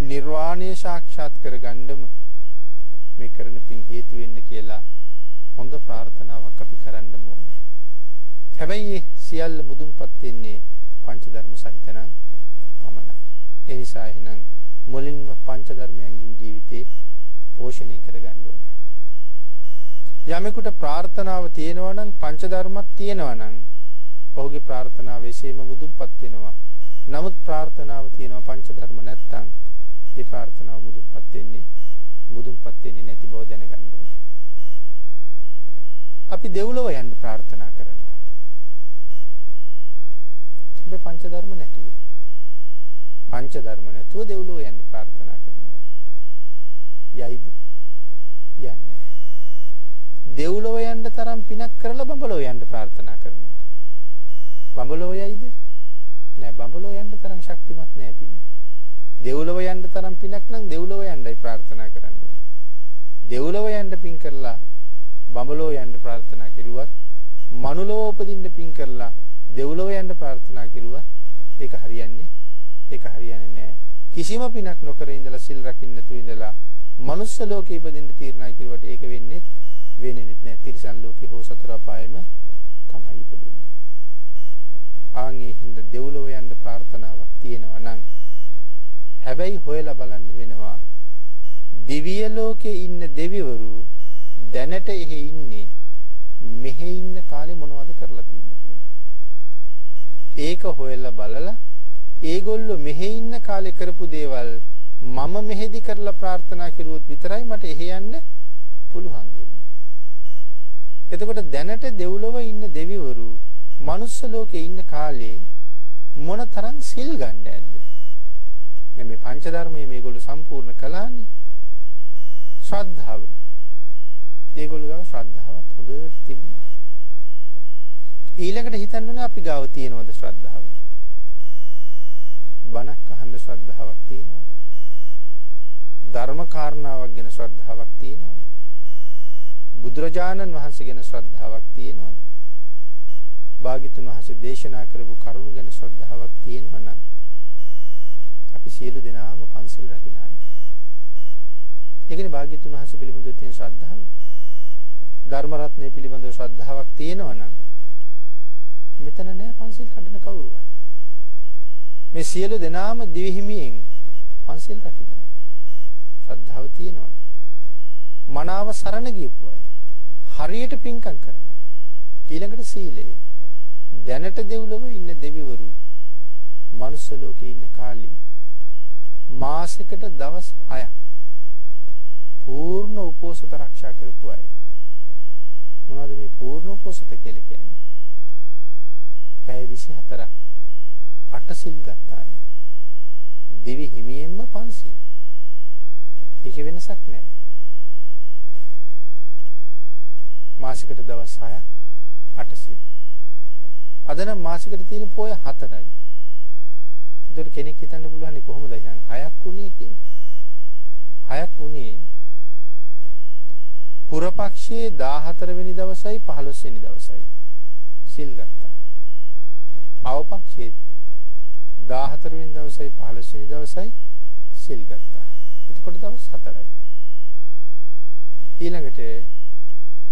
නිර්වාණය සාක්ෂාත් කරගන්නම මේ කරන පින් හේතු වෙන්න කියලා හොඳ ප්‍රාර්ථනාවක් අපි කරන්න ඕනේ. හැබැයි සියල්ල මුදුන්පත් වෙන්නේ පංච ධර්ම සහිතනම් පමණයි. ඒ නිසා එහෙනම් මුලින්ම පංච ධර්මයන්ගින් ජීවිතේ පෝෂණය කරගන්න ඕනේ. යමෙකුට ප්‍රාර්ථනාව තියෙනවා නම් පංච ධර්මයක් තියෙනවා නම් ඔහුගේ ප්‍රාර්ථනාව එසේම මුදුන්පත් වෙනවා. නමුත් ප්‍රාර්ථනාව තියෙනවා පංච ධර්ම නැත්තම් ඒ ප්‍රාර්ථනාව මුදුන්පත් වෙන්නේ මුදුන්පත් වෙන්නේ නැති බව දැනගන්න ඕනේ. අපි දෙව්ලොව යන්න ප්‍රාර්ථනා කරනවා. හැබැයි පංච ධර්ම නැතුව. පංච ධර්ම නැතුව දෙව්ලොව යන්න ප්‍රාර්ථනා කරනවා. යයිද? යන්නේ දෙව්ලොව යන්න තරම් පිනක් කරලා බඹලොව යන්න ප්‍රාර්ථනා කරනවා. බඹලොව යයිද? නෑ බඹලොව යන්න තරම් ශක්තිමත් නෑ පින. දෙව්ලොව යන්න තරම් පිනක් නම් දෙව්ලොව යන්නයි ප්‍රාර්ථනා කරන්න ඕනේ. දෙව්ලොව යන්න පින් කරලා බඹලොව යන්න ප්‍රාර්ථනා කෙරුවත් මනුලොව උපදින්න පින් කරලා දෙව්ලොව යන්න ප්‍රාර්ථනා කෙරුවත් ඒක හරියන්නේ ඒක හරියන්නේ නැහැ. කිසිම පිනක් නොකර ඉඳලා සිල් රකින්න තු ඉඳලා මනුස්ස ලෝකේ ඉපදින්න තීරණය කෙරුවට ඒක වෙන්නේ වෙන්නේ නැහැ. තිරිසන් ලෝකේ හෝ සතර අපායෙම තමයි ඉපදින්නේ. ආන්ගේ හින්ද දෙව්ලොව යන්න ප්‍රාර්ථනාවක් තියෙනවා නම් හැබැයි හොයලා බලන්න වෙනවා දිව්‍ය ලෝකේ ඉන්න දෙවිවරු දැනට එහෙ ඉන්නේ මෙහෙ ඉන්න කාලේ මොනවද කරලා තියෙන්නේ කියලා. ඒක හොයලා බලලා ඒගොල්ලෝ මෙහෙ ඉන්න කාලේ කරපු දේවල් මම මෙහෙදි කරලා ප්‍රාර්ථනා කරුවොත් විතරයි මට එහෙ යන්න පුළුවන් වෙන්නේ. එතකොට දැනට දෙව්ලොව ඉන්න දෙවිවරු මනුස්ස ලෝකේ ඉන්න කාලේ මොන තරම් සිල් ගන්න ඇද්ද? මේ පංච ධර්මයේ මේගොල්ලෝ සම්පූර්ණ කළානේ. ශ්‍රද්ධාව. ඒගොල්ලෝ ගාව ශ්‍රද්ධාවත් හොඳට තිබුණා. ඊළඟට හිතන්න ඕනේ අපි ගාව තියෙනවද ශ්‍රද්ධාව? බණක් අහන්න ශ්‍රද්ධාවක් තියෙනවද? ධර්ම කාරණාවක් ගැන ශ්‍රද්ධාවක් තියෙනවද? බුදුරජාණන් වහන්සේ ගැන ශ්‍රද්ධාවක් තියෙනවද? භාග්‍යතුන් වහන්සේ දේශනා කරපු කරුණු ගැන ශ්‍රද්ධාවක් තියෙනවා නම් අපි සියලු දෙනාම පන්සිල් රකින්න අය. ඒකනේ භාග්‍යතුන් වහන්සේ පිළිබඳව තියෙන ශ්‍රද්ධාව. ධර්ම රත්නය පිළිබඳව ශ්‍රද්ධාවක් තියෙනවා නම් මෙතන නෑ පන්සිල් කඩන කවුරුවත්. මේ සියලු දෙනාම දිවිහිමියෙන් පන්සිල් රකින්න අය. ශ්‍රද්ධාව තියෙනවා නම් මනාව සරණ ගියපු අය. හරියට පින්කම් කරන අය. ඊළඟට සීලය. දැනට දෙව්ලොව ඉන්න දෙවිවරු මනුස්ස ලෝකේ ඉන්න කාලේ මාසෙකට දවස් 6ක් පූර්ණ උපෝසත ආරක්ෂා කරපු අය. මොනවද මේ පූර්ණ උපෝසත කියලා කියන්නේ? පැය 24ක් අටසිල් ගත්ත අය. දෙවි හිමියෙන්ම පන්සිල්. ඒක වෙනසක් නැහැ. මාසිකට දවස් 6ක් අටසිල්. අද නම් මාසිකට තියෙන පොය 4යි. ඒතර කෙනෙක් හිතන්න පුළුවන් කොහොමද එහෙනම් 6ක් උනේ කියලා. 6ක් උනේ පුරපක්ෂයේ 14 වෙනි දවසයි 15 වෙනි දවසයි සිල් ගත්තා. අවපක්ෂයේ 14 වෙනි දවසයි 15 වෙනි දවසයි සිල් ගත්තා. එතකොට දවස් 4යි. ඊළඟට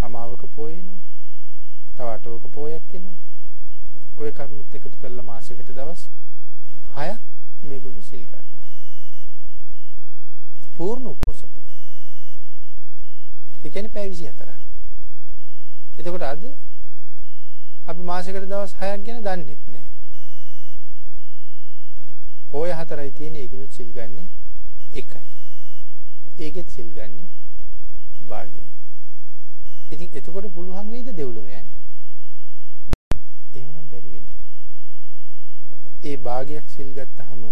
අමාවක පොය එනවා. තව අටවක පොයක් එනවා. ඔය කරුණුත් එකතු කරලා මාසයකට දවස් 6ක් මේගොල්ලෝ සිල් ගන්නවා. පූර්ණ උපෝසත. ඒ කියන්නේ පැය 24ක්. එතකොට අද අපි මාසයකට දවස් 6ක් ගැන දන්නෙත් නෑ. පොය හතරයි තියෙන්නේ ඒකිනුත් සිල් ගන්නේ එකයි. ඒකෙත් සිල් ගන්නේ භාගයයි. ඉතින් එතකොට පුළුවන් වේද දෙව්ලොව යන්න? එහෙමනම් බැරි වෙනවා. ඒ භාගයක් සිල් ගත්තාම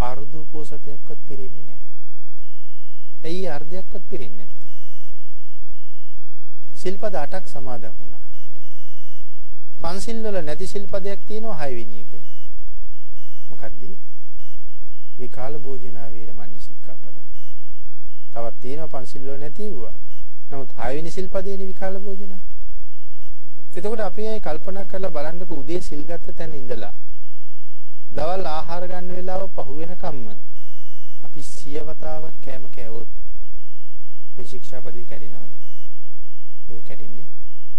අර්ධ උපෝසතයක්වත් පිරෙන්නේ නැහැ. ඇයි අර්ධයක්වත් පිරෙන්නේ නැත්තේ? සිල්පද 8ක් සමාදන් වුණා. පන්සිල් වල නැති සිල්පදයක් තියෙනවා 6 වෙනි එක. මොකද්ද? විකාල භෝජනා වේරමණී සික්ඛාපද. තවත් තියෙනවා පන්සිල් වල නැති ඒවා. නමුත් 6 වෙනි සිල්පදේනේ විකාල භෝජනා. එතකොට අපි අය කල්පනා කරලා බලන්නකෝ උදේ සිල් ගත්ත තැන ඉඳලා දවල් ආහාර ගන්න වෙලාව පහු වෙනකම්ම අපි සියවතාවක් කෑම කෑවොත් මේ ශික්ෂාපදේ කැඩෙනවද? ඒක කැඩෙන්නේ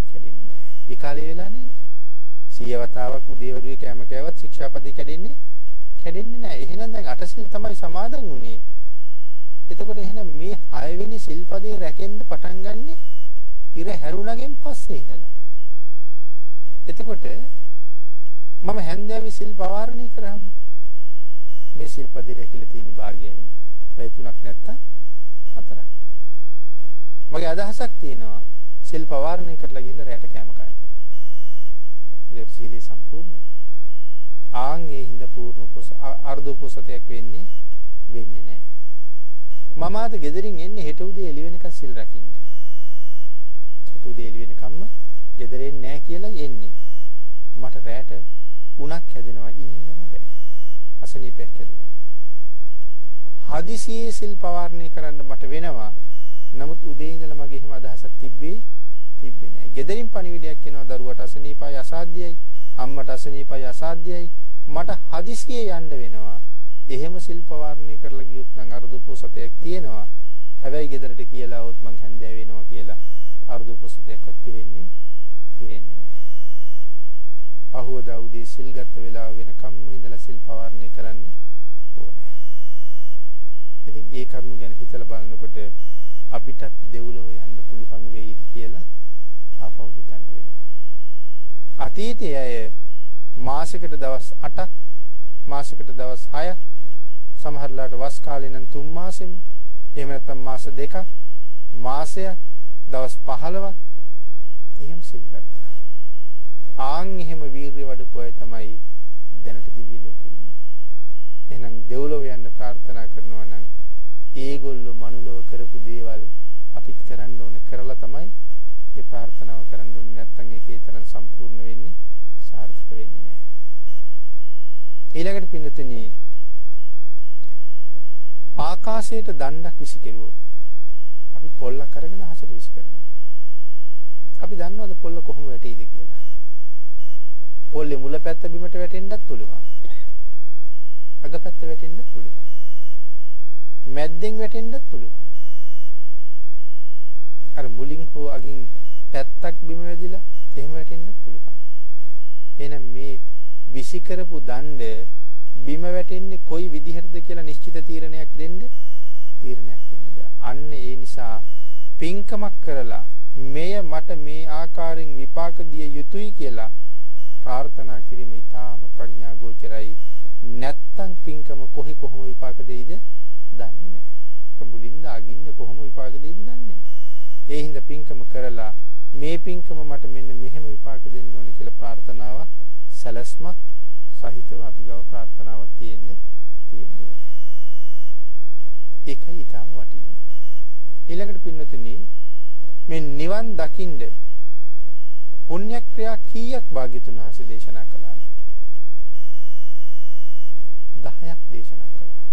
කැඩෙන්නේ නැහැ. විකාලේ වෙලා නේද? සියවතාවක් උදේවරුේ කෑම කෑවත් ශික්ෂාපදේ කැඩෙන්නේ කැඩෙන්නේ නැහැ. එහෙනම් දැන් අටසිල් තමයි සමාදන් වුනේ. එතකොට එහෙනම් මේ 6 වෙනි සිල්පදේ රැකෙන්න පටන් ගන්නෙ ඉර හැරුණගෙන් පස්සේ ඉඳලා. එතකොට මම හැන්දෑවේ සිල් පවාරණය කරාම මේ සිල්පදේ රැකිලා තියෙන භාගයයි. පැය තුනක් නැත්තම් හතරක්. මගේ අදහසක් තියෙනවා සිල් පවාරණය කරලා ගිහිල්ලා රැට කෑම කන්න. ඒක සීලේ සම්පූර්ණද? ආන් ඒ හිඳ පූර්ණ උපස අර්ධ උපසතයක් වෙන්නේ වෙන්නේ නැහැ. මම ආද ගෙදරින් එන්නේ හෙට උදේ එළි වෙනකන් සිල් රකින්න. හෙට උදේ එළි වෙනකම්ම ගෙදර එන්නේ නැහැ කියලා එන්නේ. මට රැට උණක් හැදෙනවා ඉන්නම බෑ. අසනීපයක් හැදෙනවා. හදිසියේ සිල් පවාරණය කරන්න මට වෙනවා. නමුත් උදේ ඉඳලා මගේ එහෙම අදහසක් තිබ්බේ තිබ්බේ නෑ. ගෙදරින් පණිවිඩයක් එනවා දරුවට අසනීපයි අසාධ්‍යයි, අම්මට අසනීපයි අසාධ්‍යයි. මට හදිසියේ යන්න වෙනවා. එහෙම සිල් පවාරණය කරලා ගියොත් නම් අරුදු පොසතයක් තියෙනවා. හැබැයි ගෙදරට කියලා આવොත් මං හැන්දෑ වෙනවා කියලා අරුදු පොසතයක්වත් පිරෙන්නේ පිරෙන්නේ නැහැ. පහුවදා උදේ සිල් ගත්ත වෙලාව වෙනකම්ම ඉඳලා සිල් පවාරණය කරන්න ඕනේ. ඉතින් ඒ කරුණු ගැන හිතලා බලනකොට අපිටත් දෙව්ලොව යන්න පුළුවන් වෙයිද කියලා ආපහු හිතන්න වෙනවා. අතීතයේ අය මාසෙකට දවස් 8ක් මාසෙකට දවස් 6ක් සමහරලාට වස් කාලේ නම් 3 මාසෙම එහෙම නැත්නම් මාස දෙකක් මාසයක් දවස් 15ක් එහෙම සිල් ගත්තා. ආන් එහෙම වීරිය වඩපු අය තමයි දැනට දිව්‍ය ලෝකේ ඉන්නේ. එහෙනම් දෙව්ලොව යන්න ප්‍රාර්ථනා කරනවා නම් ඒගොල්ලෝ මනුලව කරපු දේවල් අපිත් කරන්න ඕනේ කරලා තමයි ඒ ප්‍රාර්ථනාව කරන්න ඕනේ නැත්නම් ඒකේ තරම් සම්පූර්ණ වෙන්නේ සාර්ථක වෙන්නේ නැහැ. ඊළඟට පින්නතුනි ආකාශයට දණ්ඩක් විසි කෙරුවොත් අපි පොල්ලක් අරගෙන අහසට විසි කරනවා. අපි දන්නවද පොල්ල කොහොම වැටෙයිද කියලා? පොල්ලේ මුල පැත්ත බිමට වැටෙන්නත් පුළුවන්. අග පැත්ත වැටෙන්නත් පුළුවන්. මැද්දෙන් වැටෙන්නත් පුළුවන්. අර මුලින් හෝ අගින් පැත්තක් බිම වැදිලා එහෙම වැටෙන්නත් පුළුවන්. එහෙනම් මේ විසි කරපු දණ්ඩ බිම වැටෙන්නේ කොයි විදිහටද කියලා නිශ්චිත තීරණයක් දෙන්න තීරණයක් දෙන්න බෑ. අන්න ඒ නිසා පින්කමක් කරලා මෙය මට මේ ආකාරයෙන් විපාක දිය යුතුයි කියලා ප්‍රාර්ථනා කිරීම ඊටාම ප්‍රඥා ගෝචරයි. නැත්තම් පින්කම කොහේ කොහොම විපාක දෙයිද දන්නේ නැහැ. ඒක මුලින්ද අගින්ද කොහොම විපාක දෙයිද දන්නේ නැහැ. ඒ හින්දා පින්කම කරලා මේ පින්කම මට මෙන්න මෙහෙම විපාක දෙන්න ඕනේ කියලා ප්‍රාර්ථනාවක් සැලැස්මක් සහිතව අපි ගාව ප්‍රාර්ථනාවක් තියෙන්න තියෙන්න ඕනේ. ඒකයි ඊටම වටින්නේ. ඊළඟට පින්නතුනි මේ නිවන් දකින්න පුණ්‍ය ක්‍රියා කීයක් භාග්‍යතුන් වහන්සේ දේශනා කළාද? 10ක් දේශනා කළා.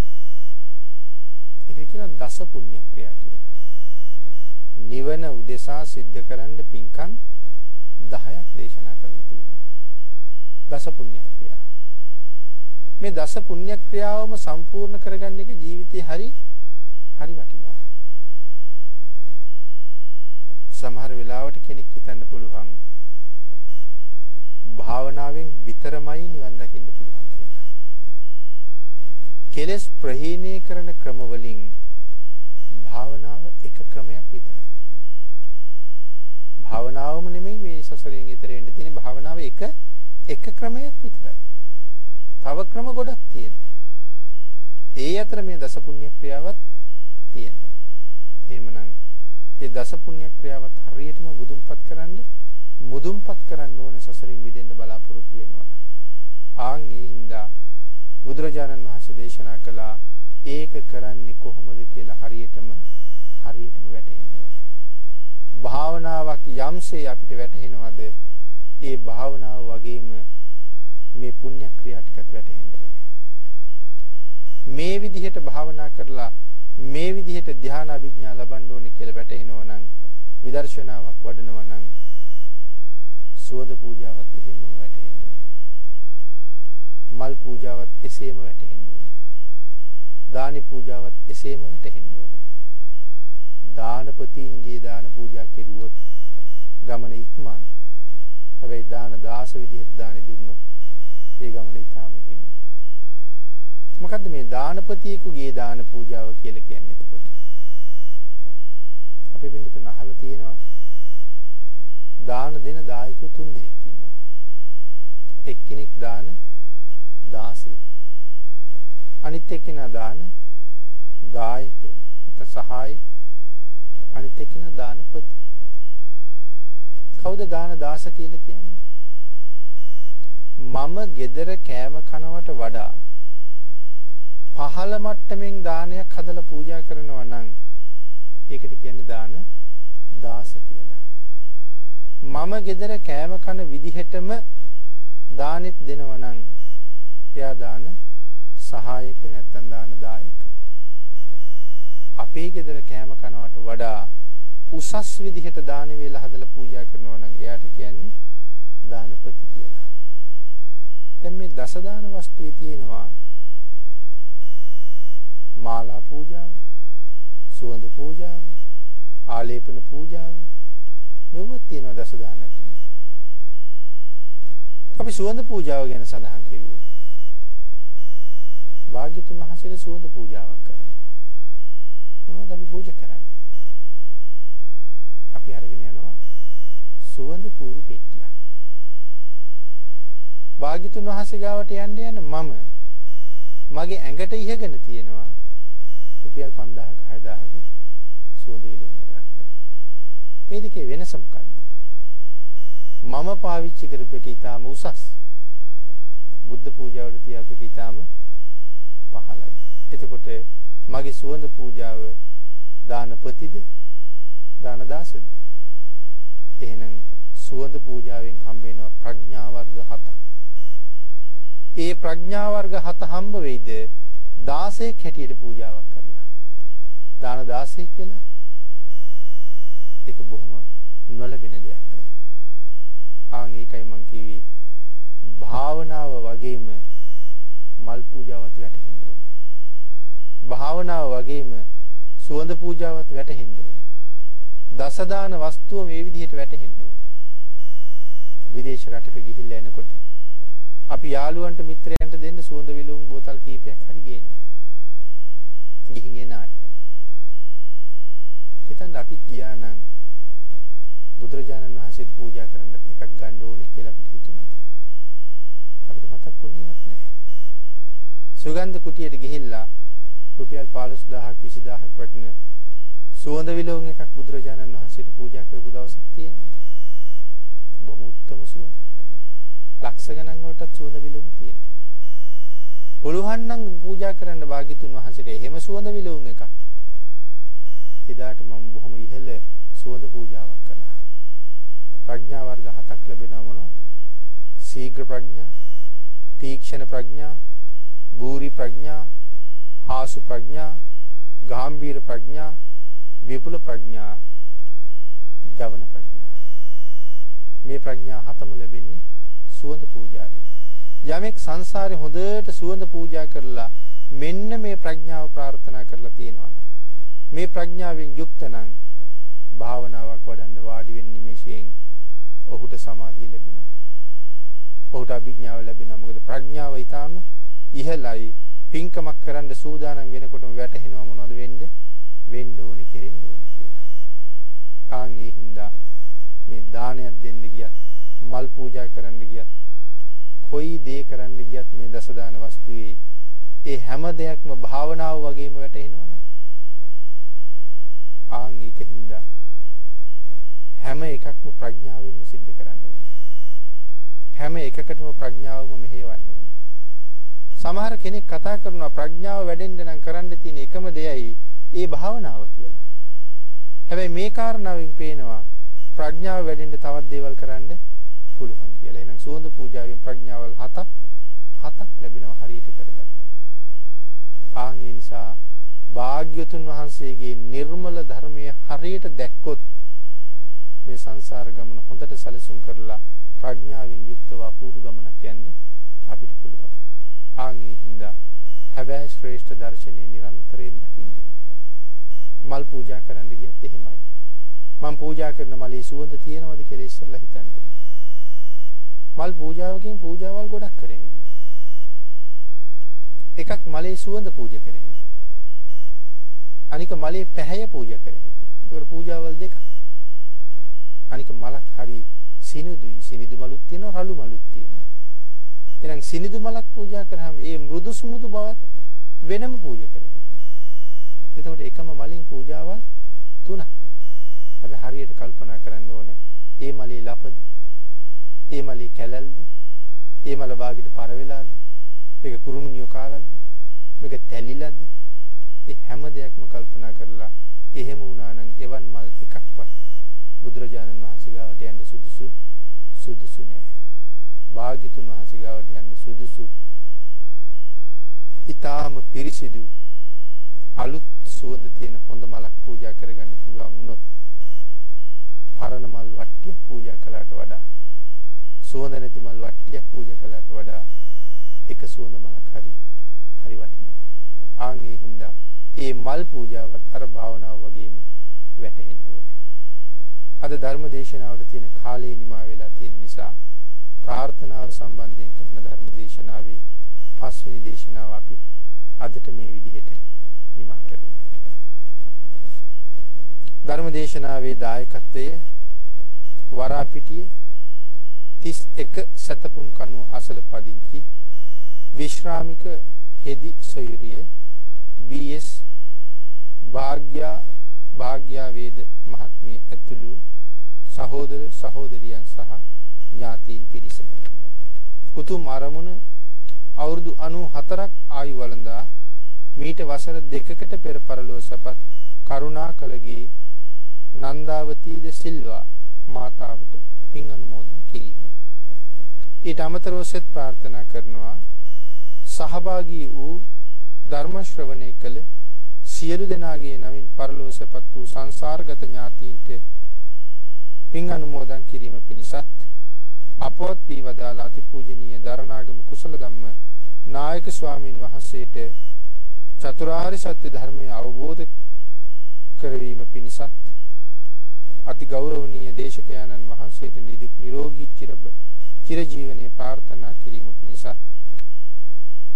ඒක කියන දස පුණ්‍ය ක්‍රියා කියලා. නිවන උදෙසා සිද්ධ කරන්න පින්කම් 10ක් දේශනා කරලා තියෙනවා. දස පුණ්‍ය ක්‍රියා. මේ දස පුණ්‍ය ක්‍රියාවම සම්පූර්ණ කරගන්න එක ජීවිතේ හරි හරි වටිනවා. සමහර වෙලාවට කෙනෙක් හිතන්න පුළුවන් භාවනාවෙන් විතරමයි නිවන් දකින්න පුළුවන් කියලා. කෙලස් ප්‍රහීණය කරන ක්‍රම වලින් භාවනාව එක ක්‍රමයක් විතරයි. භාවනාවම නෙමෙයි මේ සසරෙන් ඈතර වෙන්න තියෙන භාවනාව එක එක ක්‍රමයක් විතරයි. තව ක්‍රම ගොඩක් තියෙනවා. ඒ අතර මේ දස පුණ්‍ය ක්‍රියාවත් තියෙනවා. එහෙමනම් ඒ දස පුණ්‍ය ක්‍රියාවත් හරියටම මුදුන්පත් කරන්න මුදුන්පත් කරන්න ඕනේ සසරින් මිදෙන්න බලාපොරොත්තු වෙනවා. ආන් ඒ හින්දා බුදුරජාණන් වහන්සේ දේශනා කළා ඒක කරන්නේ කොහොමද කියලා හරියටම හරියටම වැටහෙන්න ඕනේ. භාවනාවක් යම්සේ අපිට වැටහෙනවද ඒ භාවනාව වගේම මේ පුණ්‍ය ක්‍රියා ටිකත් වැටහෙන්න ඕනේ. මේ විදිහට භාවනා කරලා මේ විදිහට ධ්‍යාන අභිඥා ලබන්න ඕනේ කියලා වැටහෙනවා නම් විදර්ශනාවක් වඩනවා නම් සුවද පූජාවත් එහෙමම වැටහෙන්න ඕනේ. මල් පූජාවත් එසේම වැටහෙන්න ඕනේ. දානි පූජාවත් එසේම වැටහෙන්න ඕනේ. දානපතීන්ගේ දාන පූජා කෙරුවොත් ගමන ඉක්මන්. හැබැයි දාන දාස විදිහට දානි දුන්නොත් ඒ ගමන ඊටාම හිමි. මොකද්ද මේ දානපතියෙකුගේ දාන පූජාව කියලා කියන්නේ එතකොට? අපි පින්නතුන් අහලා තියෙනවා දාන දෙන දායකයෝ තුන් දෙනෙක් ඉන්නවා. එක්කෙනෙක් දාන දාස. අනිත් එක්කෙනා දාන දායක සහායක අනිත් එක්කෙනා දානපති. කවුද දාන දාස කියලා කියන්නේ? මම gedara කෑම කනවට වඩා පහළ මට්ටමින් දානයක් හදලා පූජා කරනවා නම් ඒකට කියන්නේ දාන දාස කියලා. මම gedara කෑම කන විදිහටම දානෙත් දෙනවා නම් එයා දාන සහායක නැත්තම් දාන දායක. අපේ gedara කෑම කනවට වඩා උසස් විදිහට දාන වේලා හදලා පූජා කරනවා නම් එයාට කියන්නේ දානපති කියලා. දැන් මේ දස දාන වස්තුවේ තියෙනවා මාලා පූජාව, සුවඳ පූජාව, ආලේපන පූජාව මෙවුවත් තියෙනවා දස දාන ඇතුලේ. අපි සුවඳ පූජාව ගැන සඳහන් කෙරුවොත් භාග්‍යතුන් වහන්සේට සුවඳ පූජාවක් කරනවා. මොනවද අපි පූජා කරන්නේ? අපි අරගෙන යනවා සුවඳ කූරු පෙට්ටියක්. භාග්‍යතුන් වහන්සේ ගාවට යන්න යන මම මගේ ඇඟට ඉහගෙන තියෙනවා රුපියල් 5000ක 6000ක සුවඳ විලවුන් එකක්. මේ දෙකේ වෙනස මොකද්ද? මම පාවිච්චි කරපු එක ඊටාම උසස්. බුද්ධ පූජාවට තියාපු එක ඊටාම පහළයි. එතකොට මගේ සුවඳ පූජාව දානපතිද දාන දාසද? එහෙනම් සුවඳ පූජාවෙන් හම්බ වෙනවා ප්‍රඥා වර්ග හතක්. ඒ ප්‍රඥා වර්ග හත හම්බ වෙයිද 16ක් හැටියට පූජාවක් කරලා. දාන 16ක් වෙලා ඒක බොහොම නොලැබෙන දෙයක්. ආන් ඒකයි මං කිව්වේ භාවනාව වගේම මල් පූජාවත් වැටහෙන්න ඕනේ. භාවනාව වගේම සුවඳ පූජාවත් වැටහෙන්න ඕනේ. දසදාන වස්තුව මේ විදිහට වැටහෙන්න ඕනේ. විදේශ රටක ගිහිල්ලා එනකොට අපි යාළුවන්ට මිත්‍රයන්ට දෙන්න සුවඳ විලවුන් බෝතල් කීපයක් හරි ගේනවා. ගිහින් එන අය. හිතන්න අපි ගියා නම් බුදුරජාණන් වහන්සේට පූජා කරන්න එකක් ගන්න ඕනේ කියලා අපිට හිතුණාද? අපිට මතක් වුණේවත් නැහැ. සුගන්ධ කුටියට ගිහිල්ලා රුපියල් 15000ක් 20000ක් වටින සුවඳ විලවුන් එකක් බුදුරජාණන් වහන්සේට පූජා කරපු දවසක් තියෙනවද? බොහොම උත්තම සුවඳක්. ලක්ෂ ගණන් වලටත් සුවඳ විලවුන් තියෙනවා. පුළුවන් නම් පූජා කරන්න භාග්‍යතුන් වහන්සේට එහෙම සුවඳ විලවුන් එකක්. එදාට මම බොහොම ඉහළ සුවඳ පූජාවක් කළා. ප්‍රඥා වර්ග හතක් ලැබෙනවා මොනවද? ශීඝ්‍ර ප්‍රඥා, තීක්ෂණ ප්‍රඥා, බූරි ප්‍රඥා, හාසු ප්‍රඥා, ගාම්භීර ප්‍රඥා, විපුල ප්‍රඥා, ජවන ප්‍රඥා. මේ ප්‍රඥා හතම ලැබෙන්නේ සුවඳ පූජාවෙන්. යමෙක් සංසාරේ හොඳට සුවඳ පූජා කරලා මෙන්න මේ ප්‍රඥාව ප්‍රාර්ථනා කරලා තියෙනවා මේ ප්‍රඥාවෙන් යුක්ත නම් භාවනාවක් වඩන්න වාඩි වෙන නිමේෂයෙන් ඔහුට සමාධිය ලැබෙනවා. ඔහුට අභිඥාව ලැබෙනවා. මොකද ප්‍රඥාව ඊටාම ඉහළයි. පින්කමක් කරන්න සූදානම් වෙනකොටම වැටහෙනවා මොනවද වෙන්නේ? වෙන්න ඕනේ, කෙරෙන්න ඕනේ කියලා. ආන් ඒ හින්දා මේ දානයක් දෙන්න ගියත්, මල් පූජා කරන්න ගියත්, කොයි දේ කරන්න ගියත් මේ දස දාන වස්තුවේ ඒ හැම දෙයක්ම භාවනාව වගේම වැටෙනවනේ. ආන් ඒකින්ද හැම එකක්ම ප්‍රඥාවෙන්ම සිද්ධ කරන්න ඕනේ. හැම එකකටම ප්‍රඥාවම මෙහෙවන්න ඕනේ. සමහර කෙනෙක් කතා කරනවා ප්‍රඥාව වැඩෙන්න නම් කරන්න තියෙන එකම දෙයයි ඒ භාවනාව කියලා. හැබැයි මේ කාරණාවෙන් පේනවා ප්‍රඥාව වැඩෙන්න තවත් දේවල් කරන්න පුළුවන් කියලා. එහෙනම් සුවඳ පූජාවෙන් ප්‍රඥාවල් හතක් හතක් ලැබෙනවා හරියට කරගත්තා. ආන් ඒ නිසා භාග්‍යතුන් වහන්සේගේ නිර්මල ධර්මයේ හරියට දැක්කොත් මේ සංසාර ගමන හොඳට සැලසුම් කරලා ප්‍රඥාවෙන් යුක්තව අපූර්ව ගමනක් යන්න අපිට පුළුවන්. ආන් ඒ හින්දා හැබැයි ශ්‍රේෂ්ඨ දර්ශනය නිරන්තරයෙන් දකින්න ඕනේ. මල් පූජා කරන්න ගියත් එහෙමයි. මම පූජා කරන මලේ සුවඳ තියෙනවද කියලා ඉස්සෙල්ලා හිතන්න ඕනේ. මල් පූජාවකින් පූජාවල් ගොඩක් කරේ. එකක් මලේ සුවඳ පූජා කරේ. අනික මලේ පැහැය පූජා කරේ. ඒකට පූජාවල් දෙකක්. අනික මලක් හරි සිනිදුයි. සිනිදු මලුත් තියෙනවා, රළු මලුත් තියෙනවා. එහෙනම් සිනිදු මලක් පූජා කරාම ඒ මෘදු සුමුදු බවත් වෙනම පූජා කර හැකියි. එතකොට එකම මලින් පූජාවල් තුනක්. හැබැයි හරියට කල්පනා කරන්න ඕනේ. ඒ මලේ ලපද? ඒ මලේ කැලල්ද? ඒ මල භාගෙට පර වෙලාද? ඒක කුරුමිනියෝ කාලාද? මේක තැලිලාද? ඒ හැම දෙයක්ම කල්පනා කරලා එහෙම වුණා නම් එවන් මල් එකක්වත් බුදුරජාණන් වහන්සේ ගාවට යන්න සුදුසු සුදුසු නෑ. භාග්‍යතුන් වහන්සේ ගාවට යන්න සුදුසු. ඊටාම පිරිසිදු අලුත් සුවඳ තියෙන හොඳ මලක් පූජා කරගන්න පුළුවන් වුණොත් පරණ මල් වට්ටිය පූජා කළාට වඩා සුවඳ නැති මල් වට්ටියක් පූජා කළාට වඩා එක සුවඳ මලක් හරි හරි වටිනවා. ආන් ඒ හින්දා මේ මල් පූජාවත් අර භාවනාව වගේම වැටහෙන්න ඕනේ. අද ධර්ම දේශනාවට තියෙන කාලේ නිමා වෙලා තියෙන නිසා ප්‍රාර්ථනාව සම්බන්ධයෙන් කරන ධර්ම දේශනාවේ පස්වෙනි දේශනාව අපි අදට මේ විදිහට නිමා කරමු. ධර්ම දේශනාවේ දායකත්වය වරාපිටිය 31 සතපුම් කනුව අසල පදිංචි විශ්‍රාමික හෙදි සොයුරිය බී.එස්. භාග්‍යා භාග්‍යා වේද මහත්මිය ඇතුළු සහෝදර සහෝදරියන් සහ ඥාතීන් පිරිස. උතුම් අරමුණ අවුරුදු 94ක් ආයු වළඳා මීට වසර දෙකකට පෙර පරලෝ සැපත් කරුණාකලගේ නන්දාවතීද සිල්වා මාතාවට පින් අනුමෝදන් කිරීම. ඊට අමතරව සෙත් ප්‍රාර්ථනා කරනවා සහභාගී වූ ධර්ම ශ්‍රවණය කළ සියලු දෙනාගේ නමින් පරලෝසපත් වූ සංසාරගත ඥාතීන්ට පින් අනුමෝදන් කිරීම පිණිසත් අපවත් වී වදාළ අතිපූජනීය දරණාගම කුසල ධම්ම නායක ස්වාමින් වහන්සේට චතුරාර්ය සත්‍ය ධර්මය අවබෝධ කරවීම පිණිසත් අති ගෞරවනීය දේශකයන්න් වහන්සේට නිදුක් නිරෝගී චිරජීවනයේ ප්‍රාර්ථනා කිරීම පිණිසත්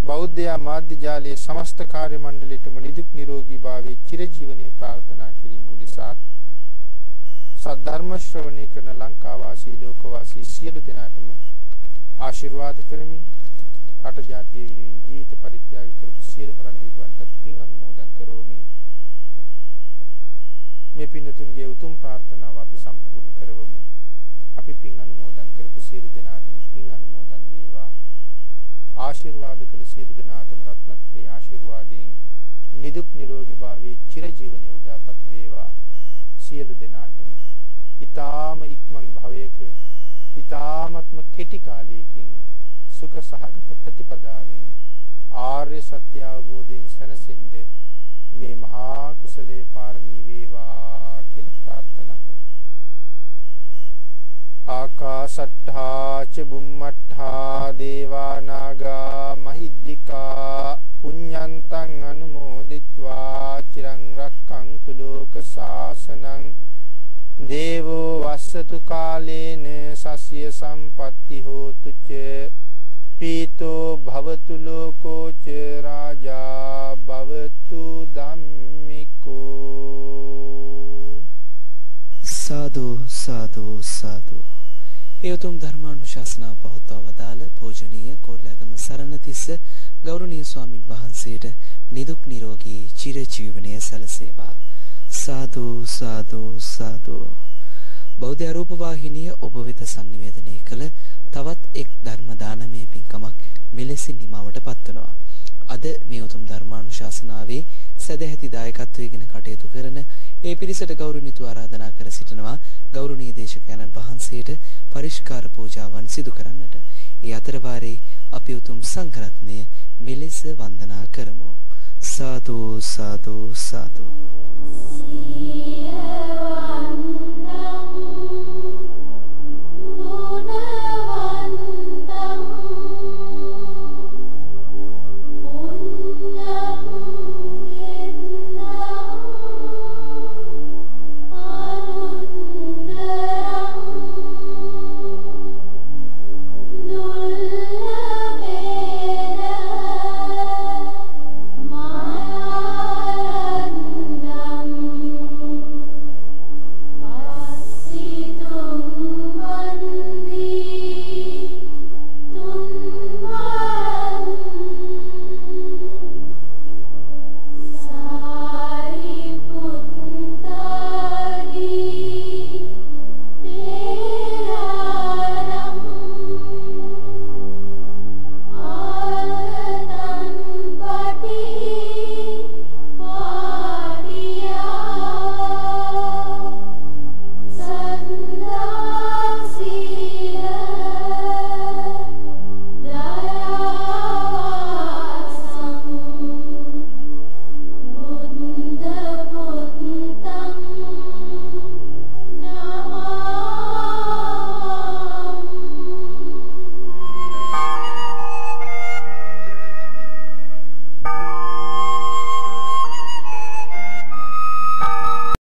බෞද්ධ මාධ්‍ය ජාලයේ සමස්ත කාර්ය මණ්ඩලයටම නිදුක් නිරෝගී භාවයේ චිරජීවනයේ ප්‍රාර්ථනා කිරීම උදෙසා සද්ධර්ම ශ්‍රවණය කරන ලංකා වාසී ලෝක වාසී සියලු දෙනාටම ආශිර්වාද කරමින් රට ජාතිය වෙනුවෙන් ජීවිත පරිත්‍යාග කරපු සියලුම රණවිරුවන්ට පින් අනුමෝදන් කරවමි. මේ පින්නතුන්ගේ උතුම් ප්‍රාර්ථනාව අපි සම්පූර්ණ කරවමු. අපි පින් අනුමෝදන් කරපු සියලු දෙනාටම පින් අනුමෝදන් වේවා. ආශිර්වාද කළ සියලු දෙනාටම රත්නත්‍රි ආශිර්වාදයෙන් නිදුක් නිරෝගී භාවයේ චිරජීවනයේ උදාපත් වේවා. සියලු දෙනාටම ඊ타ම ඉක්මන් භවයක ඊ타මත්ම කෙටි කාලයකින් සුඛ සහගත ප්‍රතිපදාවෙන් ආර්ය සත්‍ය අවබෝධයෙන් සැනසෙන්නේ මේ මහා කුසලේ පාරමී වේවා කියලා ප්‍රාර්ථනා කරා. ආකාශට්ඨා ච බුම්මට්ඨා දේවා නාග මහිද්దికා පුඤ්ඤන්තං අනුමෝදිත්වා චිරං රක්ඛන්තු ලෝක සාසනං දේවෝ වස්සතු කාලේන සස්ය සම්පatti හෝතු ච පීතෝ භවතු ලෝකෝ ච රාජා භවතු ධම්මිකෝ සාදු සාදු සාදු. ඒ උතුම් ධර්මානුශාසනාව පවත්වා වදාළ පූජනීය කෝල්ලාගම සරණතිස්ස ගෞරවනීය ස්වාමින් වහන්සේට නිදුක් නිරෝගී චිරජීවනයේ සැලසේවා. සාදු සාදු සාදු බෞද්ධ රූප වාහිනිය ඔබ වෙත sannivedanaya කළ තවත් එක් ධර්ම දානමය පින්කමක් මෙලෙසින් නිමවට පත්වනවා. අද මේ උතුම් ධර්මානුශාසනාවේ සදැහැති දායකත්වයෙන් කටයුතු කරන ඒ පිරිසට ගෞරවණීය ආරාධනා කර සිටිනවා ගෞරවනීය දේශකයන්න් වහන්සේට පරිස්කාර පූජාවන් සිදු කරන්නට. ඒ අතර වාරේ අපි උතුම් සංඝරත්නය මෙලෙස වන්දනා කරමු. සාදු සාදු සාදු. See